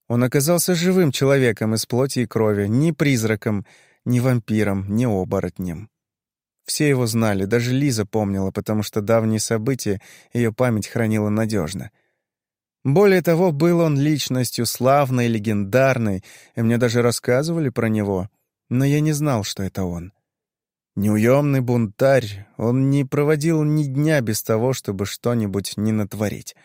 Он оказался живым человеком из плоти и крови, не призраком — ни вампиром, ни оборотнем. Все его знали, даже Лиза помнила, потому что давние события ее память хранила надежно. Более того, был он личностью славной, легендарной, и мне даже рассказывали про него, но я не знал, что это он. Неуемный бунтарь, он не проводил ни дня без того, чтобы что-нибудь не натворить.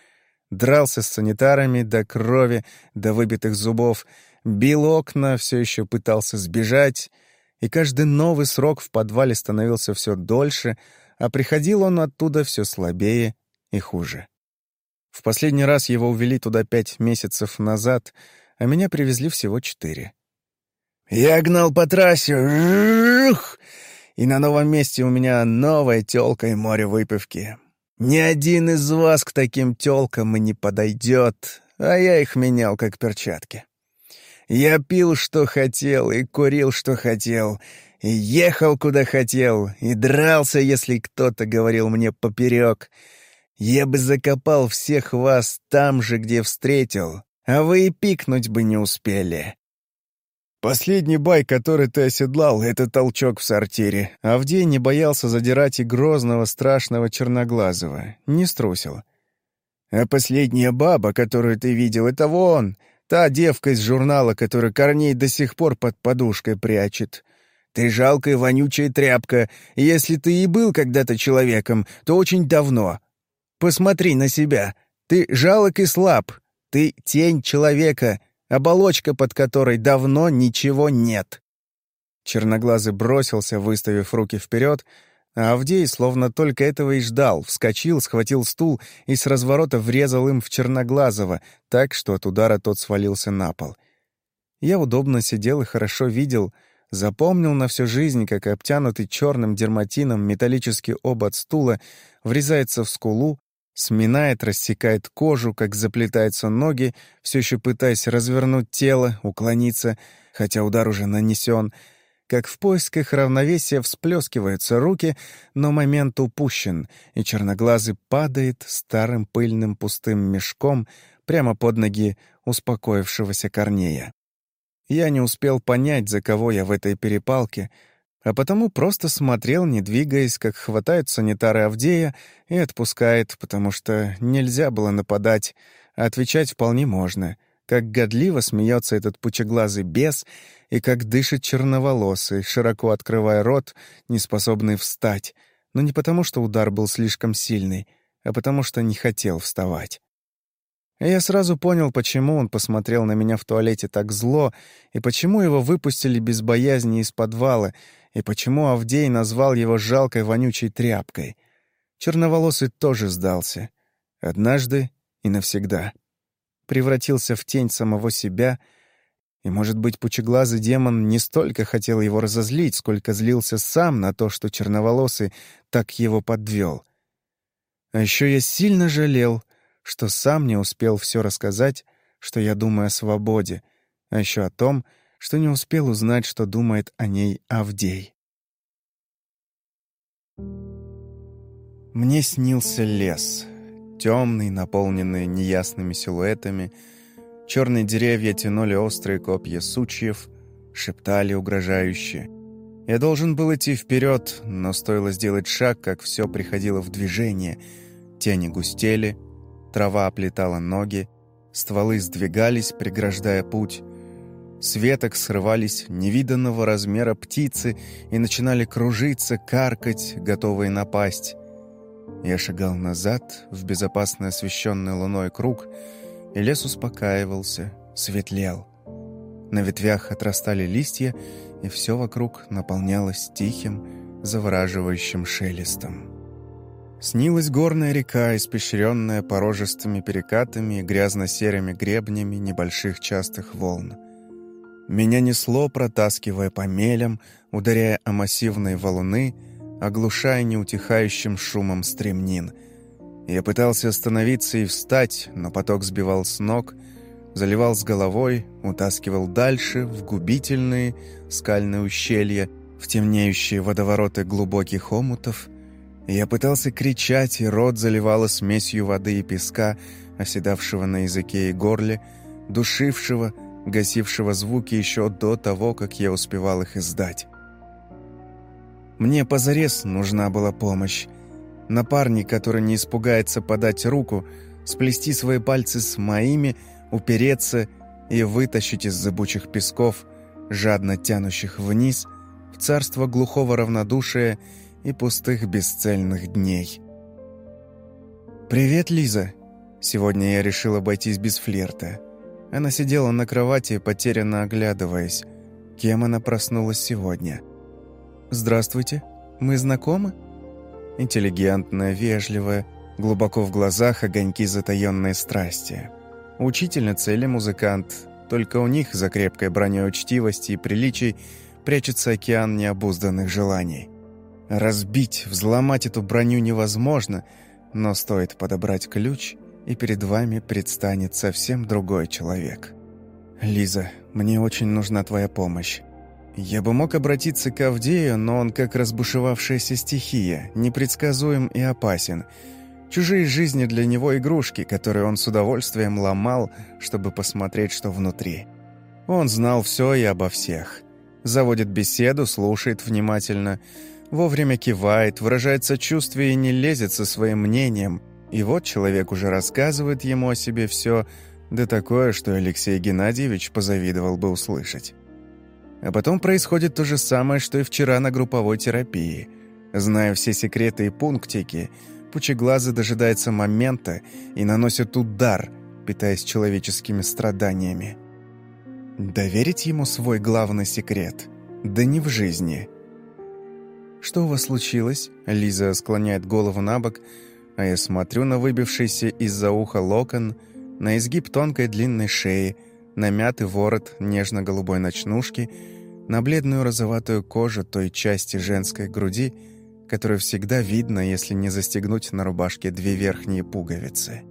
Дрался с санитарами до крови, до выбитых зубов, бил окна, все еще пытался сбежать — и каждый новый срок в подвале становился все дольше, а приходил он оттуда все слабее и хуже. В последний раз его увели туда пять месяцев назад, а меня привезли всего четыре. Я гнал по трассе, и на новом месте у меня новая тёлка и море выпивки. Ни один из вас к таким тёлкам и не подойдет, а я их менял как перчатки. Я пил, что хотел, и курил, что хотел, и ехал, куда хотел, и дрался, если кто-то говорил мне поперек. Я бы закопал всех вас там же, где встретил, а вы и пикнуть бы не успели. Последний бай, который ты оседлал, — это толчок в сортире. Авдей не боялся задирать и грозного, страшного черноглазого. Не струсил. А последняя баба, которую ты видел, — это вон, та девка из журнала, которая корней до сих пор под подушкой прячет. Ты жалкая вонючая тряпка, если ты и был когда-то человеком, то очень давно. Посмотри на себя. Ты жалок и слаб. Ты тень человека, оболочка под которой давно ничего нет. Черноглазый бросился, выставив руки вперед, а Авдей словно только этого и ждал, вскочил, схватил стул и с разворота врезал им в Черноглазого, так что от удара тот свалился на пол. Я удобно сидел и хорошо видел, запомнил на всю жизнь, как обтянутый черным дерматином металлический обод стула врезается в скулу, сминает, рассекает кожу, как заплетаются ноги, все еще пытаясь развернуть тело, уклониться, хотя удар уже нанесен, как в поисках равновесия всплескиваются руки, но момент упущен, и черноглазый падает старым пыльным пустым мешком прямо под ноги успокоившегося Корнея. Я не успел понять, за кого я в этой перепалке — а потому просто смотрел, не двигаясь, как хватают санитары Авдея и отпускает, потому что нельзя было нападать, а отвечать вполне можно, как годливо смеется этот пучеглазый бес и как дышит черноволосый, широко открывая рот, неспособный встать, но не потому, что удар был слишком сильный, а потому что не хотел вставать. Я сразу понял, почему он посмотрел на меня в туалете так зло, и почему его выпустили без боязни из подвала, и почему Авдей назвал его жалкой вонючей тряпкой. Черноволосый тоже сдался. Однажды и навсегда. Превратился в тень самого себя, и, может быть, пучеглазый демон не столько хотел его разозлить, сколько злился сам на то, что черноволосый так его подвел. А еще я сильно жалел, что сам не успел все рассказать, что я думаю о свободе, а еще о том, что не успел узнать, что думает о ней Авдей. Мне снился лес, темный, наполненный неясными силуэтами. Черные деревья тянули острые копья сучьев, шептали угрожающе. Я должен был идти вперед, но стоило сделать шаг, как все приходило в движение. Тени густели, трава оплетала ноги, стволы сдвигались, преграждая путь. С веток срывались невиданного размера птицы и начинали кружиться, каркать, готовые напасть. Я шагал назад, в безопасно освещенный луной круг, и лес успокаивался, светлел. На ветвях отрастали листья, и все вокруг наполнялось тихим, завораживающим шелестом. Снилась горная река, испещренная порожистыми перекатами и грязно-серыми гребнями небольших частых волн. Меня несло, протаскивая по мелям, ударяя о массивные валуны, оглушая неутихающим шумом стремнин. Я пытался остановиться и встать, но поток сбивал с ног, заливал с головой, утаскивал дальше, в губительные скальные ущелья, в темнеющие водовороты глубоких омутов. Я пытался кричать, и рот заливало смесью воды и песка, оседавшего на языке и горле, душившего, гасившего звуки еще до того, как я успевал их издать. Мне позарез нужна была помощь. Напарник, который не испугается подать руку, сплести свои пальцы с моими, упереться и вытащить из зыбучих песков, жадно тянущих вниз, в царство глухого равнодушия и пустых бесцельных дней. «Привет, Лиза!» Сегодня я решил обойтись без флирта. Она сидела на кровати, потерянно оглядываясь. Кем она проснулась сегодня? «Здравствуйте. Мы знакомы?» Интеллигентная, вежливая, глубоко в глазах огоньки затаённой страсти. Учительница или музыкант, только у них за крепкой броней учтивости и приличий прячется океан необузданных желаний. Разбить, взломать эту броню невозможно, но стоит подобрать ключ, и перед вами предстанет совсем другой человек. Лиза, мне очень нужна твоя помощь. Я бы мог обратиться к Авдею, но он как разбушевавшаяся стихия, непредсказуем и опасен. Чужие жизни для него игрушки, которые он с удовольствием ломал, чтобы посмотреть, что внутри. Он знал все и обо всех. Заводит беседу, слушает внимательно, вовремя кивает, выражает сочувствие и не лезет со своим мнением. И вот человек уже рассказывает ему о себе все, да такое, что Алексей Геннадьевич позавидовал бы услышать. А потом происходит то же самое, что и вчера на групповой терапии. Зная все секреты и пунктики, Пучеглазый дожидается момента и наносит удар, питаясь человеческими страданиями. Доверить ему свой главный секрет? Да не в жизни. «Что у вас случилось?» Лиза склоняет голову на бок, а я смотрю на выбившийся из-за уха локон, на изгиб тонкой длинной шеи, на мятый ворот нежно-голубой ночнушки, на бледную розоватую кожу той части женской груди, которую всегда видно, если не застегнуть на рубашке две верхние пуговицы.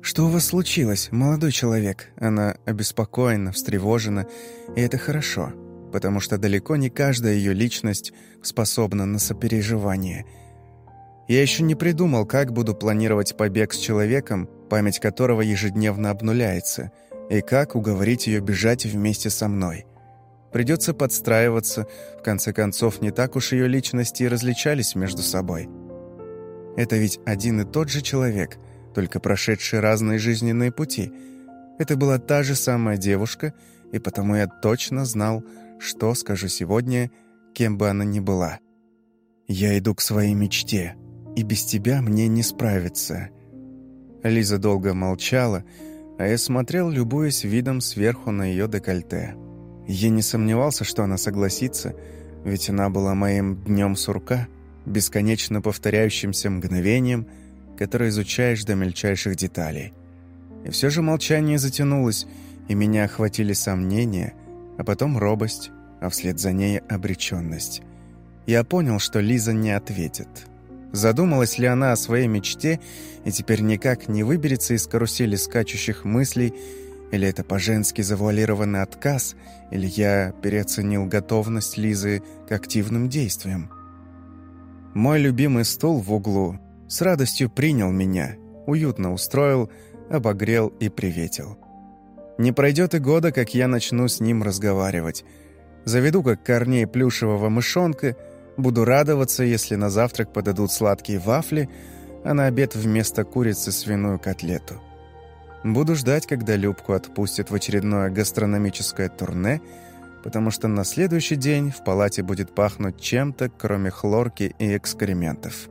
«Что у вас случилось, молодой человек?» Она обеспокоена, встревожена, и это хорошо, потому что далеко не каждая ее личность способна на сопереживание. Я еще не придумал, как буду планировать побег с человеком, память которого ежедневно обнуляется – и как уговорить ее бежать вместе со мной. Придется подстраиваться, в конце концов, не так уж ее личности и различались между собой. Это ведь один и тот же человек, только прошедший разные жизненные пути. Это была та же самая девушка, и потому я точно знал, что скажу сегодня, кем бы она ни была. «Я иду к своей мечте, и без тебя мне не справиться». Лиза долго молчала, а я смотрел, любуясь видом сверху на ее декольте. Я не сомневался, что она согласится, ведь она была моим днем сурка, бесконечно повторяющимся мгновением, которое изучаешь до мельчайших деталей. И все же молчание затянулось, и меня охватили сомнения, а потом робость, а вслед за ней обреченность. Я понял, что Лиза не ответит. Задумалась ли она о своей мечте и теперь никак не выберется из карусели скачущих мыслей, или это по-женски завуалированный отказ, или я переоценил готовность Лизы к активным действиям. Мой любимый стол в углу с радостью принял меня, уютно устроил, обогрел и приветил. Не пройдет и года, как я начну с ним разговаривать. Заведу как корней плюшевого мышонка — Буду радоваться, если на завтрак подадут сладкие вафли, а на обед вместо курицы свиную котлету. Буду ждать, когда Любку отпустят в очередное гастрономическое турне, потому что на следующий день в палате будет пахнуть чем-то, кроме хлорки и экскрементов.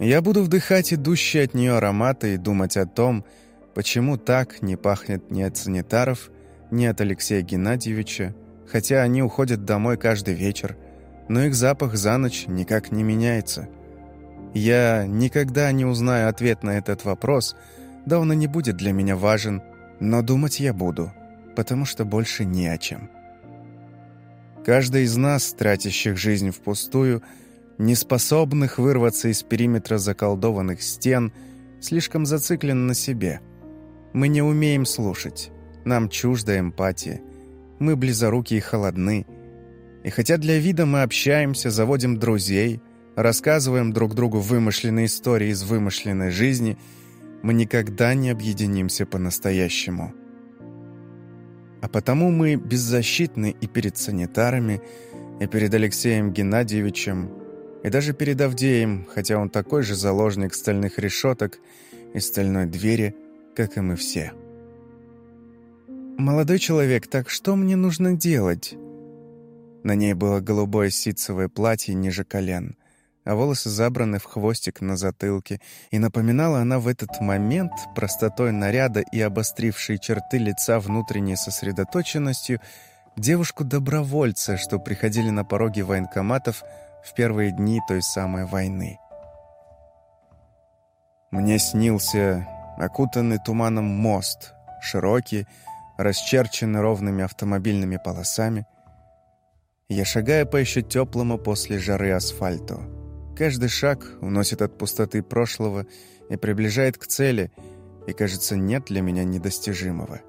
Я буду вдыхать идущие от нее ароматы и думать о том, почему так не пахнет ни от санитаров, ни от Алексея Геннадьевича, хотя они уходят домой каждый вечер, но их запах за ночь никак не меняется. Я никогда не узнаю ответ на этот вопрос, да он и не будет для меня важен, но думать я буду, потому что больше не о чем. Каждый из нас, тратящих жизнь впустую, неспособных вырваться из периметра заколдованных стен, слишком зациклен на себе. Мы не умеем слушать, нам чужда эмпатия, мы близоруки и холодны, и хотя для вида мы общаемся, заводим друзей, рассказываем друг другу вымышленные истории из вымышленной жизни, мы никогда не объединимся по-настоящему. А потому мы беззащитны и перед санитарами, и перед Алексеем Геннадьевичем, и даже перед Авдеем, хотя он такой же заложник стальных решеток и стальной двери, как и мы все. «Молодой человек, так что мне нужно делать?» На ней было голубое ситцевое платье ниже колен, а волосы забраны в хвостик на затылке, и напоминала она в этот момент простотой наряда и обострившие черты лица внутренней сосредоточенностью девушку-добровольца, что приходили на пороги военкоматов в первые дни той самой войны. Мне снился окутанный туманом мост, широкий, расчерченный ровными автомобильными полосами, я шагаю по еще теплому после жары асфальту. Каждый шаг уносит от пустоты прошлого и приближает к цели, и, кажется, нет для меня недостижимого.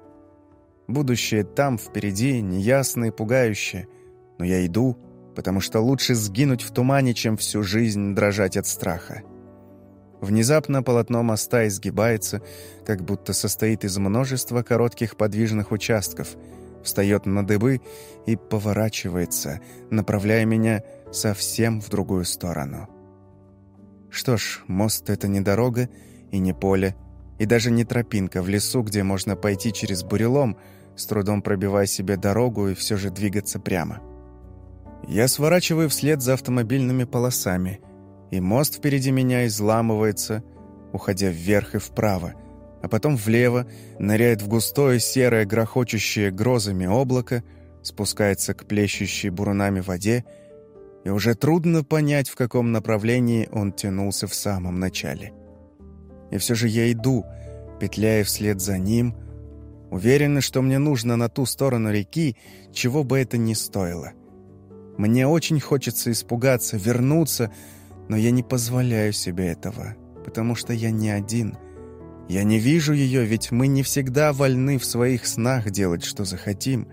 Будущее там, впереди, неясное и пугающее, но я иду, потому что лучше сгинуть в тумане, чем всю жизнь дрожать от страха. Внезапно полотно моста изгибается, как будто состоит из множества коротких подвижных участков, встает на дыбы и поворачивается, направляя меня совсем в другую сторону. Что ж, мост — это не дорога и не поле, и даже не тропинка в лесу, где можно пойти через бурелом, с трудом пробивая себе дорогу и все же двигаться прямо. Я сворачиваю вслед за автомобильными полосами, и мост впереди меня изламывается, уходя вверх и вправо, а потом влево, ныряет в густое серое грохочущее грозами облако, спускается к плещущей бурунами воде и уже трудно понять, в каком направлении он тянулся в самом начале. И все же я иду, петляя вслед за ним, уверенный, что мне нужно на ту сторону реки, чего бы это ни стоило. Мне очень хочется испугаться, вернуться, но я не позволяю себе этого, потому что я не один. Я не вижу ее, ведь мы не всегда вольны в своих снах делать, что захотим.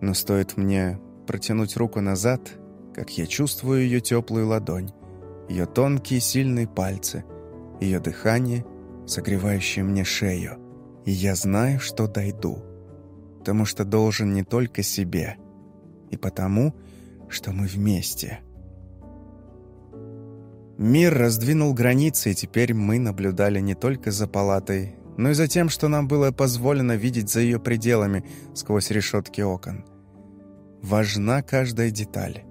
Но стоит мне протянуть руку назад — как я чувствую ее теплую ладонь, ее тонкие сильные пальцы, ее дыхание, согревающее мне шею. И я знаю, что дойду, потому что должен не только себе, и потому, что мы вместе. Мир раздвинул границы, и теперь мы наблюдали не только за палатой, но и за тем, что нам было позволено видеть за ее пределами сквозь решетки окон. Важна каждая деталь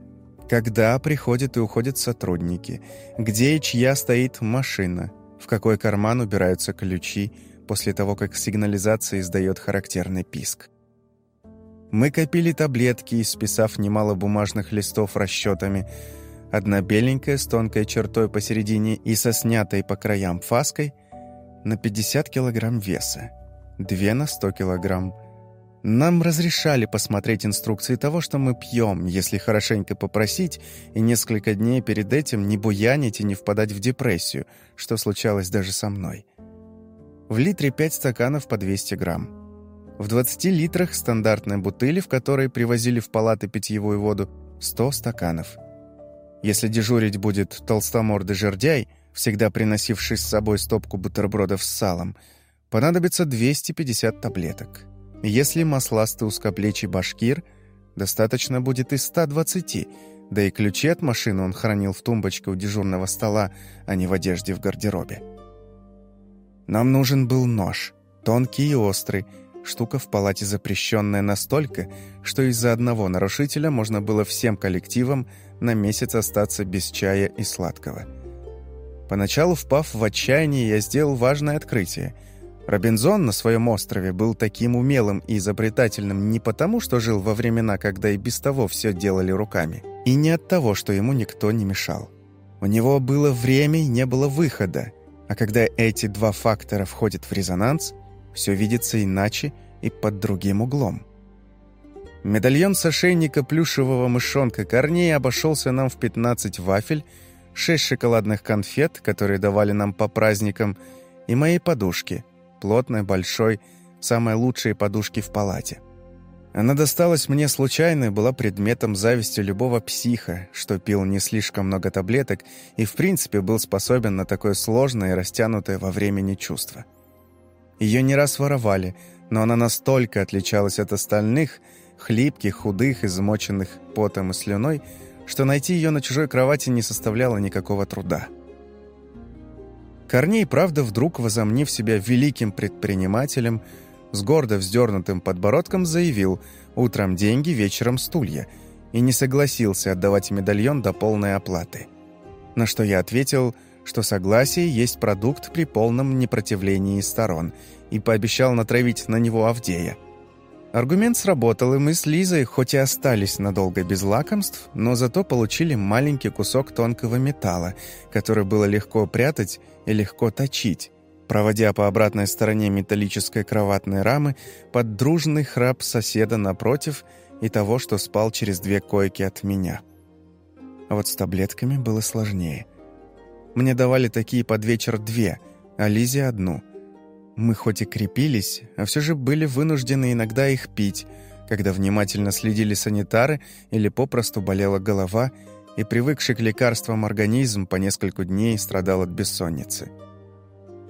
когда приходят и уходят сотрудники, где и чья стоит машина, в какой карман убираются ключи после того, как сигнализация издает характерный писк. Мы копили таблетки, исписав немало бумажных листов расчетами. Одна беленькая с тонкой чертой посередине и со снятой по краям фаской на 50 килограмм веса, две на 100 килограмм, нам разрешали посмотреть инструкции того, что мы пьем, если хорошенько попросить, и несколько дней перед этим не буянить и не впадать в депрессию, что случалось даже со мной. В литре 5 стаканов по 200 грамм. В 20 литрах стандартной бутыли, в которой привозили в палаты питьевую воду, 100 стаканов. Если дежурить будет толстомордый жердяй, всегда приносивший с собой стопку бутербродов с салом, понадобится 250 таблеток. Если масластый узкоплечий башкир, достаточно будет и 120, да и ключи от машины он хранил в тумбочке у дежурного стола, а не в одежде в гардеробе. Нам нужен был нож, тонкий и острый, штука в палате запрещенная настолько, что из-за одного нарушителя можно было всем коллективам на месяц остаться без чая и сладкого. Поначалу, впав в отчаяние, я сделал важное открытие — Робинзон на своем острове был таким умелым и изобретательным не потому, что жил во времена, когда и без того все делали руками, и не от того, что ему никто не мешал. У него было время и не было выхода, а когда эти два фактора входят в резонанс, все видится иначе и под другим углом. Медальон с ошейника плюшевого мышонка Корней обошелся нам в 15 вафель, 6 шоколадных конфет, которые давали нам по праздникам, и моей подушки – плотной, большой, самой лучшей подушки в палате. Она досталась мне случайно и была предметом зависти любого психа, что пил не слишком много таблеток и в принципе был способен на такое сложное и растянутое во времени чувство. Ее не раз воровали, но она настолько отличалась от остальных, хлипких, худых, измоченных потом и слюной, что найти ее на чужой кровати не составляло никакого труда. Корней, правда, вдруг, возомнив себя великим предпринимателем, с гордо вздернутым подбородком заявил «утром деньги, вечером стулья» и не согласился отдавать медальон до полной оплаты. На что я ответил, что согласие есть продукт при полном непротивлении сторон, и пообещал натравить на него Авдея – Аргумент сработал, и мы с Лизой хоть и остались надолго без лакомств, но зато получили маленький кусок тонкого металла, который было легко прятать и легко точить, проводя по обратной стороне металлической кроватной рамы под дружный храп соседа напротив и того, что спал через две койки от меня. А вот с таблетками было сложнее. Мне давали такие под вечер две, а Лизе одну. Мы хоть и крепились, а все же были вынуждены иногда их пить, когда внимательно следили санитары или попросту болела голова, и привыкший к лекарствам организм по несколько дней страдал от бессонницы.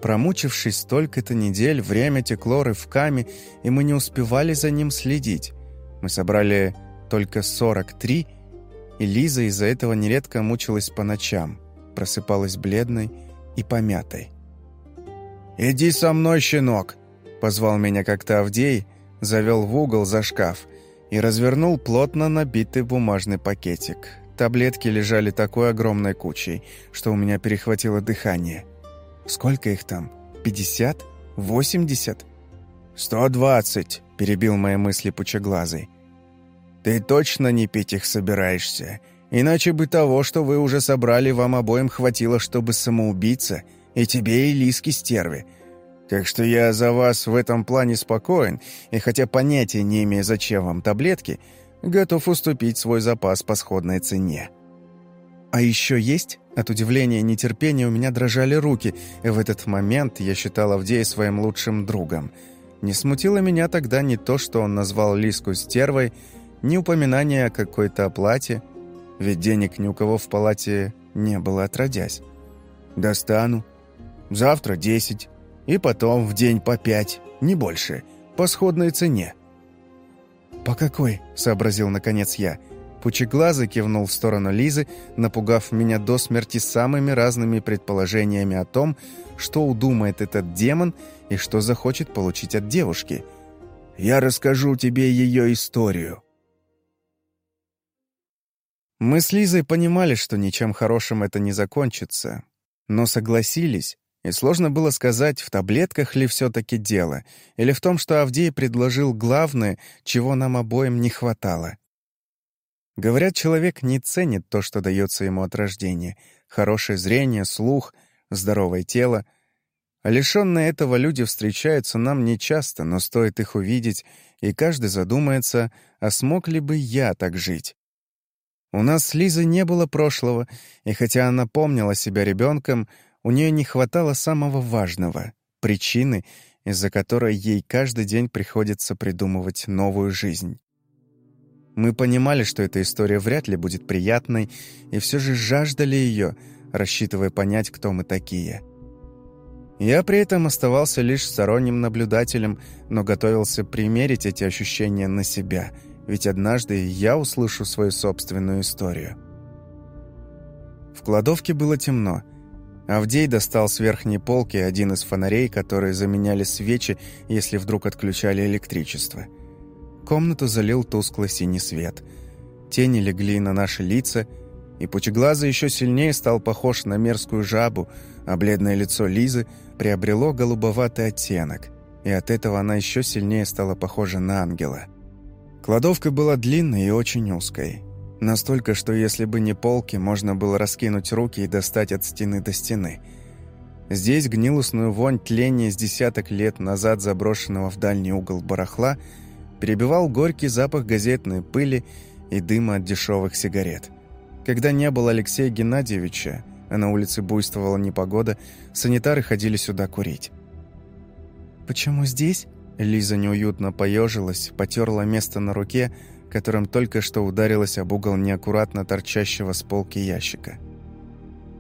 Промучившись столько-то недель, время текло рывками, и мы не успевали за ним следить. Мы собрали только 43, и Лиза из-за этого нередко мучилась по ночам, просыпалась бледной и помятой. «Иди со мной, щенок!» — позвал меня как-то Авдей, завел в угол за шкаф и развернул плотно набитый бумажный пакетик. Таблетки лежали такой огромной кучей, что у меня перехватило дыхание. «Сколько их там? Пятьдесят? Восемьдесят?» «Сто двадцать!» — перебил мои мысли пучеглазый. «Ты точно не пить их собираешься? Иначе бы того, что вы уже собрали, вам обоим хватило, чтобы самоубиться, и тебе, и Лиске стерви. Так что я за вас в этом плане спокоен, и хотя понятия не имея, зачем вам таблетки, готов уступить свой запас по сходной цене». «А еще есть?» От удивления и нетерпения у меня дрожали руки, и в этот момент я считал Авдея своим лучшим другом. Не смутило меня тогда не то, что он назвал Лиску стервой, ни упоминание о какой-то оплате, ведь денег ни у кого в палате не было отродясь. «Достану. Завтра десять, и потом в день по пять, не больше, по сходной цене». «По какой?» — сообразил наконец я. Пучеглазый кивнул в сторону Лизы, напугав меня до смерти самыми разными предположениями о том, что удумает этот демон и что захочет получить от девушки. «Я расскажу тебе ее историю». Мы с Лизой понимали, что ничем хорошим это не закончится, но согласились, и сложно было сказать, в таблетках ли все-таки дело, или в том, что Авдей предложил главное, чего нам обоим не хватало. Говорят, человек не ценит то, что дается ему от рождения. Хорошее зрение, слух, здоровое тело. Лишенные этого люди встречаются нам нечасто, но стоит их увидеть, и каждый задумается, а смог ли бы я так жить? У нас с Лизой не было прошлого, и хотя она помнила себя ребенком, у нее не хватало самого важного — причины, из-за которой ей каждый день приходится придумывать новую жизнь. Мы понимали, что эта история вряд ли будет приятной, и все же жаждали ее, рассчитывая понять, кто мы такие. Я при этом оставался лишь сторонним наблюдателем, но готовился примерить эти ощущения на себя — ведь однажды я услышу свою собственную историю. В кладовке было темно. Авдей достал с верхней полки один из фонарей, которые заменяли свечи, если вдруг отключали электричество. Комнату залил тусклый синий свет. Тени легли на наши лица, и пучеглазый еще сильнее стал похож на мерзкую жабу, а бледное лицо Лизы приобрело голубоватый оттенок, и от этого она еще сильнее стала похожа на ангела. Кладовка была длинной и очень узкой. Настолько, что если бы не полки, можно было раскинуть руки и достать от стены до стены. Здесь гнилостную вонь тления с десяток лет назад заброшенного в дальний угол барахла перебивал горький запах газетной пыли и дыма от дешевых сигарет. Когда не было Алексея Геннадьевича, а на улице буйствовала непогода, санитары ходили сюда курить. «Почему здесь?» Лиза неуютно поежилась, потерла место на руке, которым только что ударилась об угол неаккуратно торчащего с полки ящика.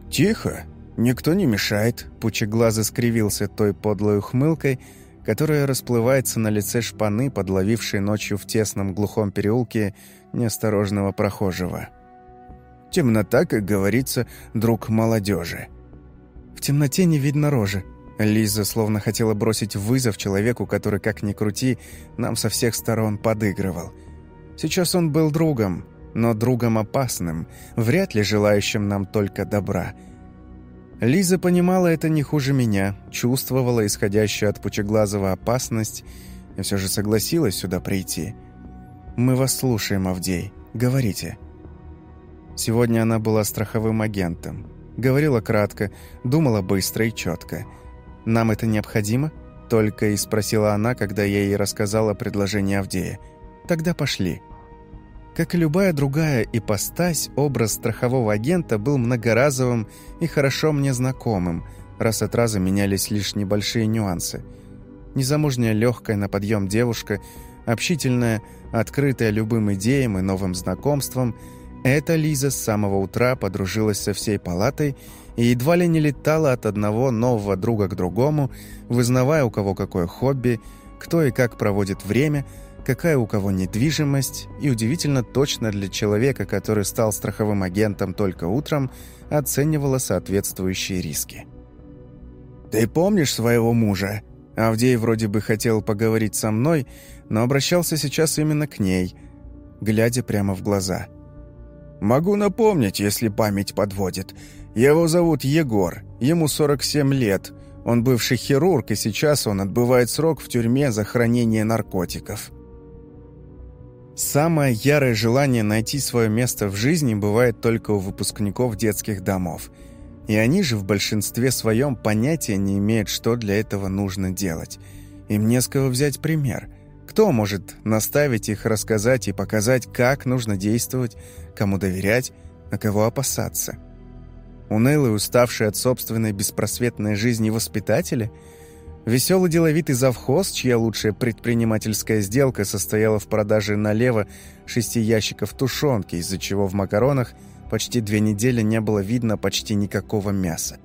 «Тихо! Никто не мешает!» Пучеглазый скривился той подлой ухмылкой, которая расплывается на лице шпаны, подловившей ночью в тесном глухом переулке неосторожного прохожего. «Темнота, как говорится, друг молодежи». «В темноте не видно рожи», Лиза словно хотела бросить вызов человеку, который, как ни крути, нам со всех сторон подыгрывал. Сейчас он был другом, но другом опасным, вряд ли желающим нам только добра. Лиза понимала это не хуже меня, чувствовала исходящую от Пучеглазого опасность и все же согласилась сюда прийти. «Мы вас слушаем, Авдей. Говорите». Сегодня она была страховым агентом. Говорила кратко, думала быстро и четко – «Нам это необходимо?» — только и спросила она, когда я ей рассказала предложение Авдея. «Тогда пошли». Как и любая другая ипостась, образ страхового агента был многоразовым и хорошо мне знакомым, Раз от раза менялись лишь небольшие нюансы. Незамужняя легкая на подъем девушка, общительная, открытая любым идеям и новым знакомствам, эта Лиза с самого утра подружилась со всей палатой и едва ли не летала от одного нового друга к другому, вызнавая, у кого какое хобби, кто и как проводит время, какая у кого недвижимость, и удивительно точно для человека, который стал страховым агентом только утром, оценивала соответствующие риски. «Ты помнишь своего мужа?» Авдей вроде бы хотел поговорить со мной, но обращался сейчас именно к ней, глядя прямо в глаза. «Могу напомнить, если память подводит. Его зовут Егор, ему 47 лет. Он бывший хирург, и сейчас он отбывает срок в тюрьме за хранение наркотиков». Самое ярое желание найти свое место в жизни бывает только у выпускников детских домов. И они же в большинстве своем понятия не имеют, что для этого нужно делать. Им не с кого взять пример. Кто может наставить их рассказать и показать, как нужно действовать, кому доверять, а кого опасаться? Унылые, уставшие от собственной беспросветной жизни воспитатели? Веселый деловитый завхоз, чья лучшая предпринимательская сделка состояла в продаже налево шести ящиков тушенки, из-за чего в макаронах почти две недели не было видно почти никакого мяса.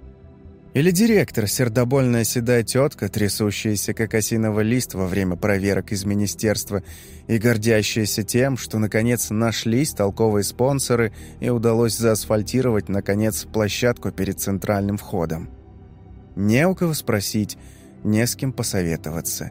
Или директор, сердобольная седая тетка, трясущаяся как осиновый лист во время проверок из министерства и гордящаяся тем, что наконец нашлись толковые спонсоры и удалось заасфальтировать, наконец, площадку перед центральным входом. Не у кого спросить, не с кем посоветоваться.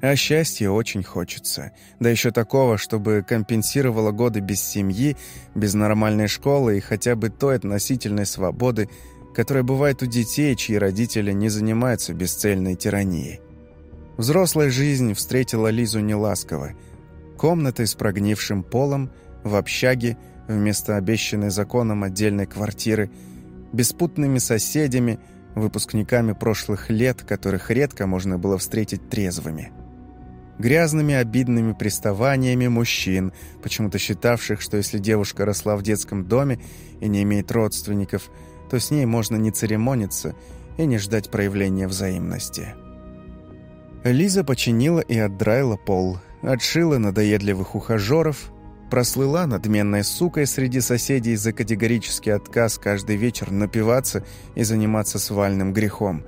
А счастья очень хочется. Да еще такого, чтобы компенсировало годы без семьи, без нормальной школы и хотя бы той относительной свободы, которая бывает у детей, чьи родители не занимаются бесцельной тиранией. Взрослая жизнь встретила Лизу неласково. Комнатой с прогнившим полом, в общаге, вместо обещанной законом отдельной квартиры, беспутными соседями, выпускниками прошлых лет, которых редко можно было встретить трезвыми. Грязными обидными приставаниями мужчин, почему-то считавших, что если девушка росла в детском доме и не имеет родственников – то с ней можно не церемониться и не ждать проявления взаимности. Лиза починила и отдраила пол, отшила надоедливых ухажеров, прослыла надменной сукой среди соседей за категорический отказ каждый вечер напиваться и заниматься свальным грехом.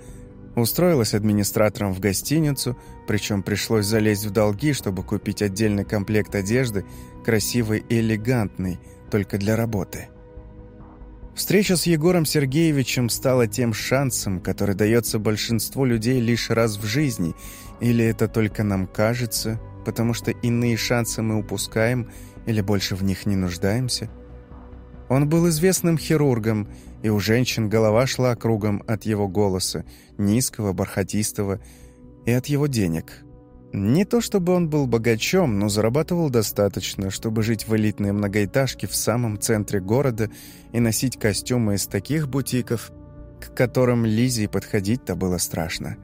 Устроилась администратором в гостиницу, причем пришлось залезть в долги, чтобы купить отдельный комплект одежды, красивый и элегантный, только для работы. Встреча с Егором Сергеевичем стала тем шансом, который дается большинству людей лишь раз в жизни, или это только нам кажется, потому что иные шансы мы упускаем или больше в них не нуждаемся. Он был известным хирургом, и у женщин голова шла кругом от его голоса, низкого, бархатистого, и от его денег – не то чтобы он был богачом, но зарабатывал достаточно, чтобы жить в элитной многоэтажке в самом центре города и носить костюмы из таких бутиков, к которым Лизе подходить-то было страшно.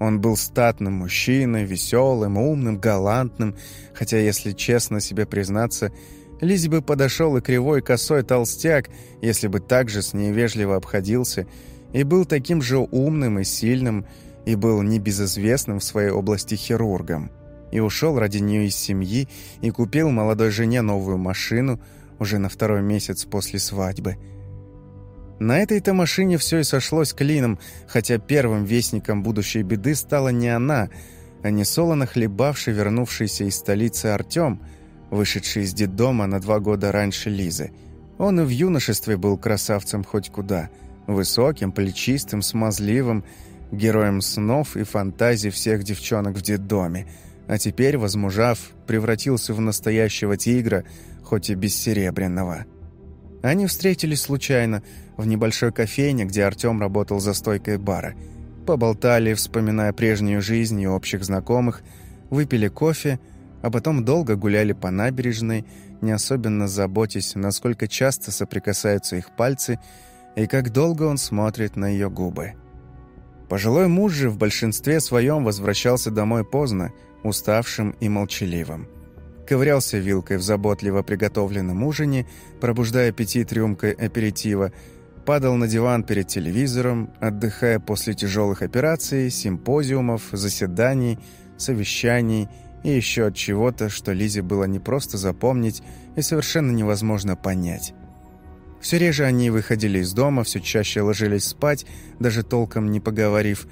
Он был статным мужчиной, веселым, умным, галантным, хотя, если честно себе признаться, Лизе бы подошел и кривой косой толстяк, если бы также с ней вежливо обходился, и был таким же умным и сильным, и был небезызвестным в своей области хирургом, и ушел ради нее из семьи и купил молодой жене новую машину уже на второй месяц после свадьбы. На этой-то машине все и сошлось клином, хотя первым вестником будущей беды стала не она, а не солоно хлебавший вернувшийся из столицы Артем, вышедший из детдома на два года раньше Лизы. Он и в юношестве был красавцем хоть куда, высоким, плечистым, смазливым, героем снов и фантазий всех девчонок в детдоме, а теперь, возмужав, превратился в настоящего тигра, хоть и бессеребряного. Они встретились случайно в небольшой кофейне, где Артем работал за стойкой бара. Поболтали, вспоминая прежнюю жизнь и общих знакомых, выпили кофе, а потом долго гуляли по набережной, не особенно заботясь, насколько часто соприкасаются их пальцы и как долго он смотрит на ее губы. Пожилой муж же в большинстве своем возвращался домой поздно, уставшим и молчаливым. Ковырялся вилкой в заботливо приготовленном ужине, пробуждая аппетит рюмкой аперитива, падал на диван перед телевизором, отдыхая после тяжелых операций, симпозиумов, заседаний, совещаний и еще от чего-то, что Лизе было не просто запомнить и совершенно невозможно понять. Все реже они выходили из дома, все чаще ложились спать, даже толком не поговорив.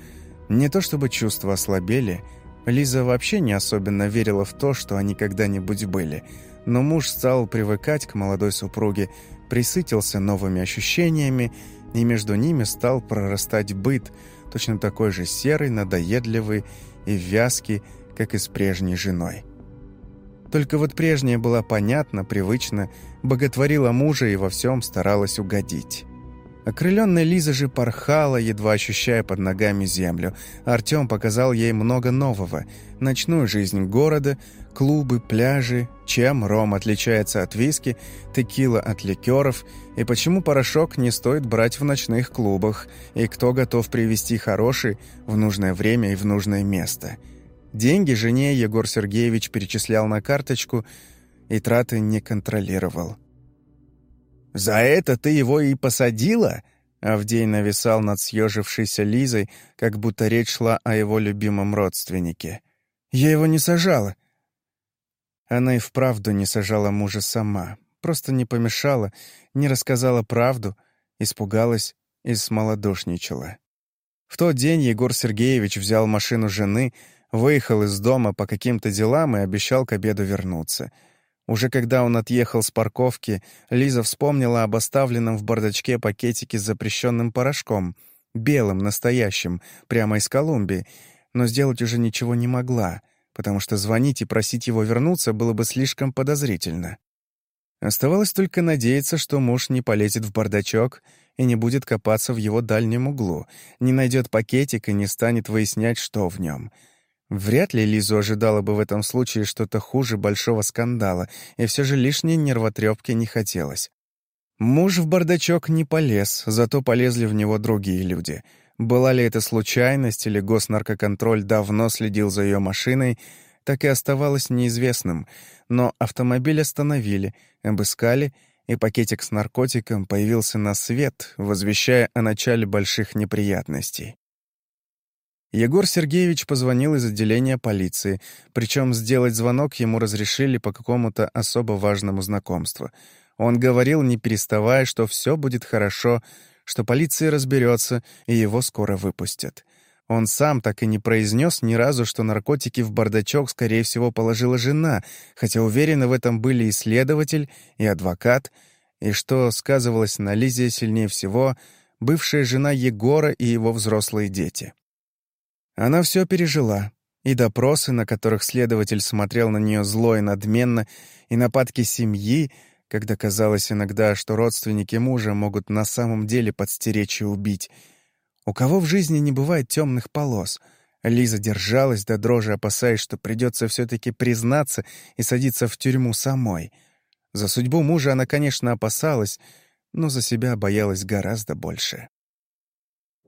Не то чтобы чувства ослабели, Лиза вообще не особенно верила в то, что они когда-нибудь были, но муж стал привыкать к молодой супруге, присытился новыми ощущениями, и между ними стал прорастать быт, точно такой же серый, надоедливый и вязкий, как и с прежней женой. Только вот прежняя была понятна, привычна, боготворила мужа и во всем старалась угодить. Окрыленная Лиза же порхала, едва ощущая под ногами землю. Артем показал ей много нового. Ночную жизнь города, клубы, пляжи, чем ром отличается от виски, текила от ликеров, и почему порошок не стоит брать в ночных клубах, и кто готов привезти хороший в нужное время и в нужное место – Деньги жене Егор Сергеевич перечислял на карточку и траты не контролировал. «За это ты его и посадила?» Авдей нависал над съежившейся Лизой, как будто речь шла о его любимом родственнике. «Я его не сажала». Она и вправду не сажала мужа сама, просто не помешала, не рассказала правду, испугалась и смолодушничала. В тот день Егор Сергеевич взял машину жены — выехал из дома по каким-то делам и обещал к обеду вернуться. Уже когда он отъехал с парковки, Лиза вспомнила об оставленном в бардачке пакетике с запрещенным порошком, белым, настоящим, прямо из Колумбии, но сделать уже ничего не могла, потому что звонить и просить его вернуться было бы слишком подозрительно. Оставалось только надеяться, что муж не полезет в бардачок и не будет копаться в его дальнем углу, не найдет пакетик и не станет выяснять, что в нем — Вряд ли Лизу ожидала бы в этом случае что-то хуже большого скандала, и все же лишней нервотрепки не хотелось. Муж в бардачок не полез, зато полезли в него другие люди. Была ли это случайность или госнаркоконтроль давно следил за ее машиной, так и оставалось неизвестным, но автомобиль остановили, обыскали, и пакетик с наркотиком появился на свет, возвещая о начале больших неприятностей. Егор Сергеевич позвонил из отделения полиции, причем сделать звонок ему разрешили по какому-то особо важному знакомству. Он говорил, не переставая, что все будет хорошо, что полиция разберется и его скоро выпустят. Он сам так и не произнес ни разу, что наркотики в бардачок, скорее всего, положила жена, хотя уверены в этом были и следователь, и адвокат, и что сказывалось на Лизе сильнее всего бывшая жена Егора и его взрослые дети. Она все пережила. И допросы, на которых следователь смотрел на нее зло и надменно, и нападки семьи, когда казалось иногда, что родственники мужа могут на самом деле подстеречь и убить. У кого в жизни не бывает темных полос? Лиза держалась до дрожи, опасаясь, что придется все-таки признаться и садиться в тюрьму самой. За судьбу мужа она, конечно, опасалась, но за себя боялась гораздо больше.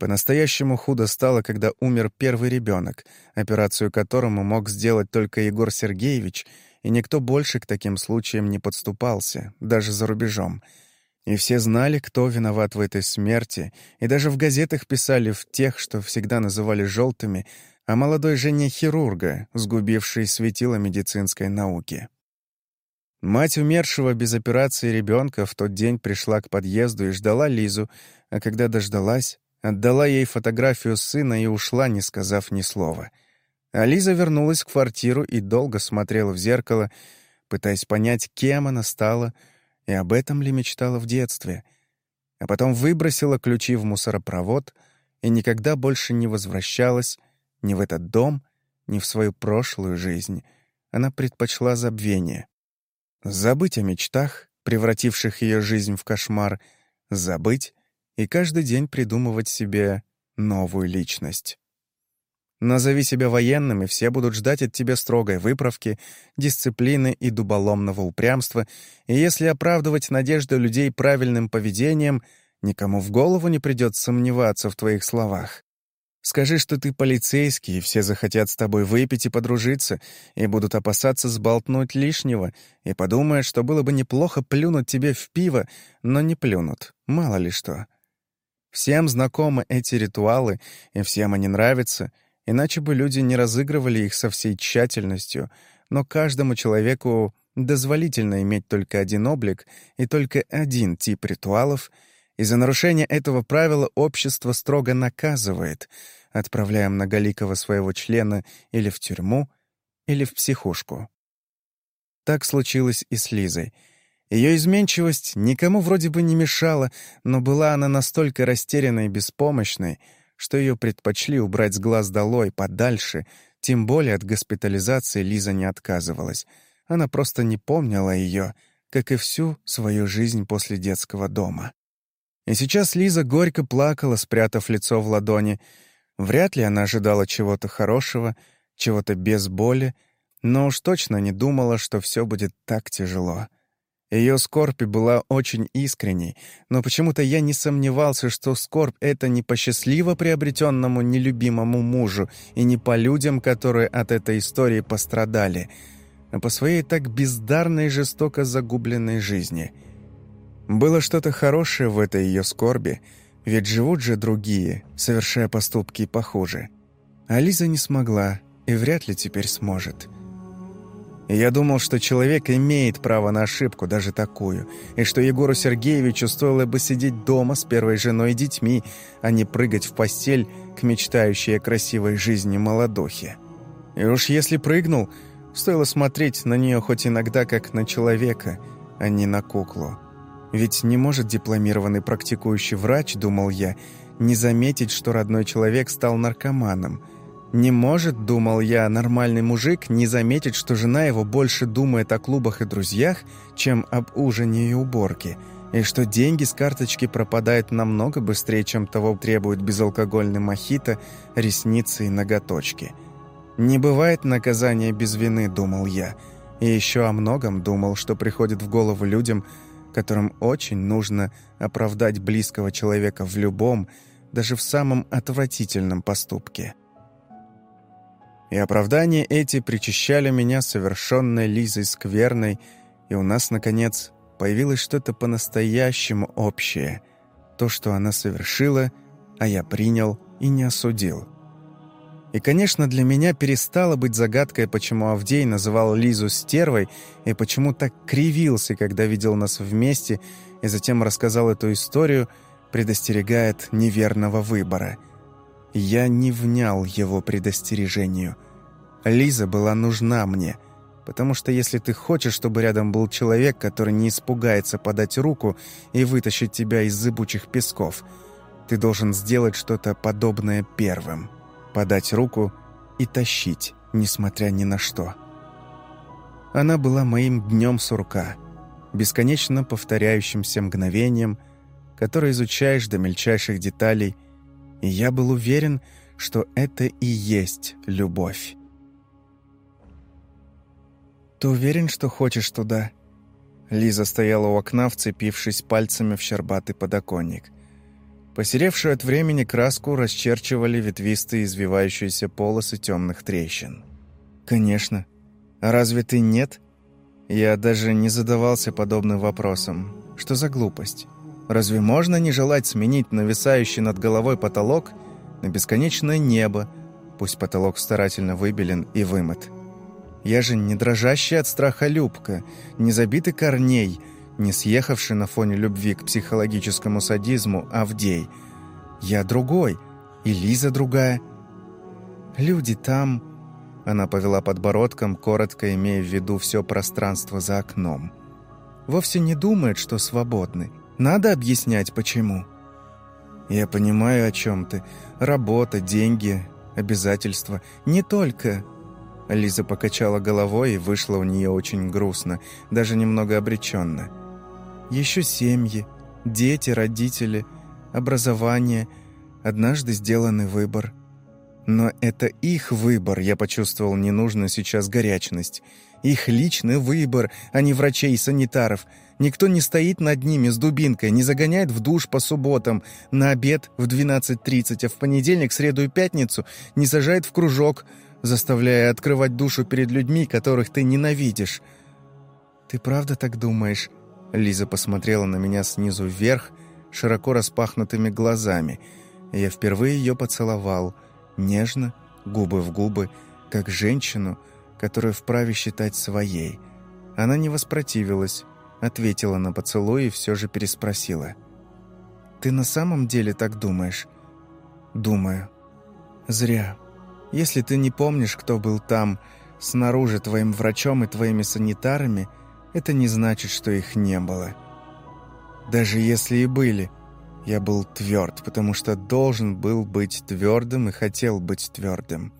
По-настоящему худо стало, когда умер первый ребенок, операцию которому мог сделать только Егор Сергеевич, и никто больше к таким случаям не подступался, даже за рубежом. И все знали, кто виноват в этой смерти, и даже в газетах писали в тех, что всегда называли «желтыми», о молодой жене хирурга, сгубившей светило медицинской науки. Мать умершего без операции ребенка в тот день пришла к подъезду и ждала Лизу, а когда дождалась, Отдала ей фотографию сына и ушла, не сказав ни слова. А Лиза вернулась в квартиру и долго смотрела в зеркало, пытаясь понять, кем она стала и об этом ли мечтала в детстве. А потом выбросила ключи в мусоропровод и никогда больше не возвращалась ни в этот дом, ни в свою прошлую жизнь. Она предпочла забвение. Забыть о мечтах, превративших ее жизнь в кошмар, забыть и каждый день придумывать себе новую личность. Назови себя военным, и все будут ждать от тебя строгой выправки, дисциплины и дуболомного упрямства, и если оправдывать надежды людей правильным поведением, никому в голову не придет сомневаться в твоих словах. Скажи, что ты полицейский, и все захотят с тобой выпить и подружиться, и будут опасаться сболтнуть лишнего, и подумают, что было бы неплохо плюнуть тебе в пиво, но не плюнут, мало ли что. Всем знакомы эти ритуалы, и всем они нравятся, иначе бы люди не разыгрывали их со всей тщательностью, но каждому человеку дозволительно иметь только один облик и только один тип ритуалов, и за нарушение этого правила общество строго наказывает, отправляя многоликого своего члена или в тюрьму, или в психушку. Так случилось и с Лизой. Ее изменчивость никому вроде бы не мешала, но была она настолько растерянной и беспомощной, что ее предпочли убрать с глаз долой, подальше, тем более от госпитализации Лиза не отказывалась — она просто не помнила ее, как и всю свою жизнь после детского дома. И сейчас Лиза горько плакала, спрятав лицо в ладони. Вряд ли она ожидала чего-то хорошего, чего-то без боли, но уж точно не думала, что все будет так тяжело. Ее скорбь была очень искренней, но почему-то я не сомневался, что скорбь — это не по счастливо приобретенному нелюбимому мужу и не по людям, которые от этой истории пострадали — а по своей так бездарной и жестоко загубленной жизни. Было что-то хорошее в этой ее скорби, ведь живут же другие, совершая поступки похуже. А Лиза не смогла и вряд ли теперь сможет. Я думал, что человек имеет право на ошибку, даже такую, и что Егору Сергеевичу стоило бы сидеть дома с первой женой и детьми, а не прыгать в постель к мечтающей о красивой жизни молодухе. И уж если прыгнул – Стоило смотреть на нее хоть иногда как на человека, а не на куклу. Ведь не может дипломированный практикующий врач, думал я, не заметить, что родной человек стал наркоманом. Не может, думал я, нормальный мужик не заметить, что жена его больше думает о клубах и друзьях, чем об ужине и уборке, и что деньги с карточки пропадают намного быстрее, чем того требует безалкогольный мохито, ресницы и ноготочки – не бывает наказания без вины, думал я. И еще о многом думал, что приходит в голову людям, которым очень нужно оправдать близкого человека в любом, даже в самом отвратительном поступке. И оправдания эти причащали меня совершенной Лизой скверной, и у нас, наконец, появилось что-то по-настоящему общее. То, что она совершила, а я принял и не осудил. И, конечно, для меня перестало быть загадкой, почему Авдей называл Лизу стервой и почему так кривился, когда видел нас вместе, и затем рассказал эту историю, предостерегая от неверного выбора. Я не внял его предостережению. Лиза была нужна мне, потому что если ты хочешь, чтобы рядом был человек, который не испугается подать руку и вытащить тебя из зыбучих песков, ты должен сделать что-то подобное первым» подать руку и тащить, несмотря ни на что. Она была моим днем сурка, бесконечно повторяющимся мгновением, которое изучаешь до мельчайших деталей, и я был уверен, что это и есть любовь. «Ты уверен, что хочешь туда?» Лиза стояла у окна, вцепившись пальцами в щербатый подоконник. Посеревшую от времени краску расчерчивали ветвистые извивающиеся полосы темных трещин. «Конечно. А разве ты нет?» Я даже не задавался подобным вопросом. Что за глупость? Разве можно не желать сменить нависающий над головой потолок на бесконечное небо, пусть потолок старательно выбелен и вымыт? Я же не дрожащая от страха любка, не забитый корней — не съехавший на фоне любви к психологическому садизму Авдей. Я другой, и Лиза другая. Люди там... Она повела подбородком, коротко имея в виду все пространство за окном. Вовсе не думает, что свободны. Надо объяснять, почему. Я понимаю, о чем ты. Работа, деньги, обязательства. Не только... Лиза покачала головой, и вышло у нее очень грустно, даже немного обреченно еще семьи, дети, родители, образование, однажды сделанный выбор. Но это их выбор, я почувствовал ненужную сейчас горячность. Их личный выбор, а не врачей и санитаров. Никто не стоит над ними с дубинкой, не загоняет в душ по субботам, на обед в 12.30, а в понедельник, среду и пятницу не сажает в кружок, заставляя открывать душу перед людьми, которых ты ненавидишь. «Ты правда так думаешь?» Лиза посмотрела на меня снизу вверх, широко распахнутыми глазами. Я впервые ее поцеловал, нежно, губы в губы, как женщину, которую вправе считать своей. Она не воспротивилась, ответила на поцелуй и все же переспросила. «Ты на самом деле так думаешь?» «Думаю». «Зря. Если ты не помнишь, кто был там, снаружи твоим врачом и твоими санитарами, это не значит, что их не было. Даже если и были, я был тверд, потому что должен был быть твердым и хотел быть твердым.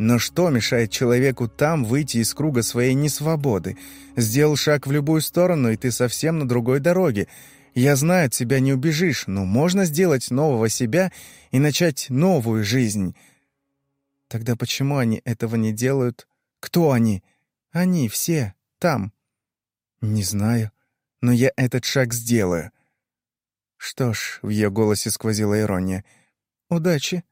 Но что мешает человеку там выйти из круга своей несвободы? Сделал шаг в любую сторону, и ты совсем на другой дороге. Я знаю, от себя не убежишь, но можно сделать нового себя и начать новую жизнь. Тогда почему они этого не делают? Кто они? Они все там. Не знаю, но я этот шаг сделаю. Что ж, в ее голосе сквозила ирония. Удачи.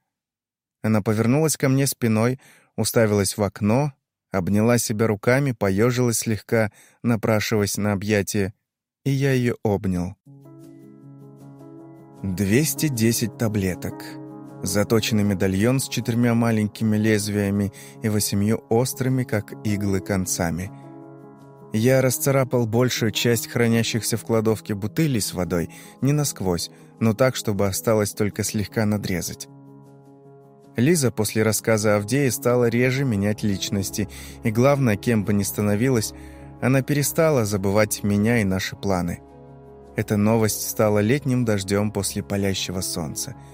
Она повернулась ко мне спиной, уставилась в окно, обняла себя руками, поежилась слегка, напрашиваясь на объятие, и я ее обнял. 210 таблеток. Заточенный медальон с четырьмя маленькими лезвиями и восемью острыми, как иглы, концами. Я расцарапал большую часть хранящихся в кладовке бутылей с водой, не насквозь, но так, чтобы осталось только слегка надрезать. Лиза после рассказа Авдея стала реже менять личности, и главное, кем бы ни становилась, она перестала забывать меня и наши планы. Эта новость стала летним дождем после палящего солнца –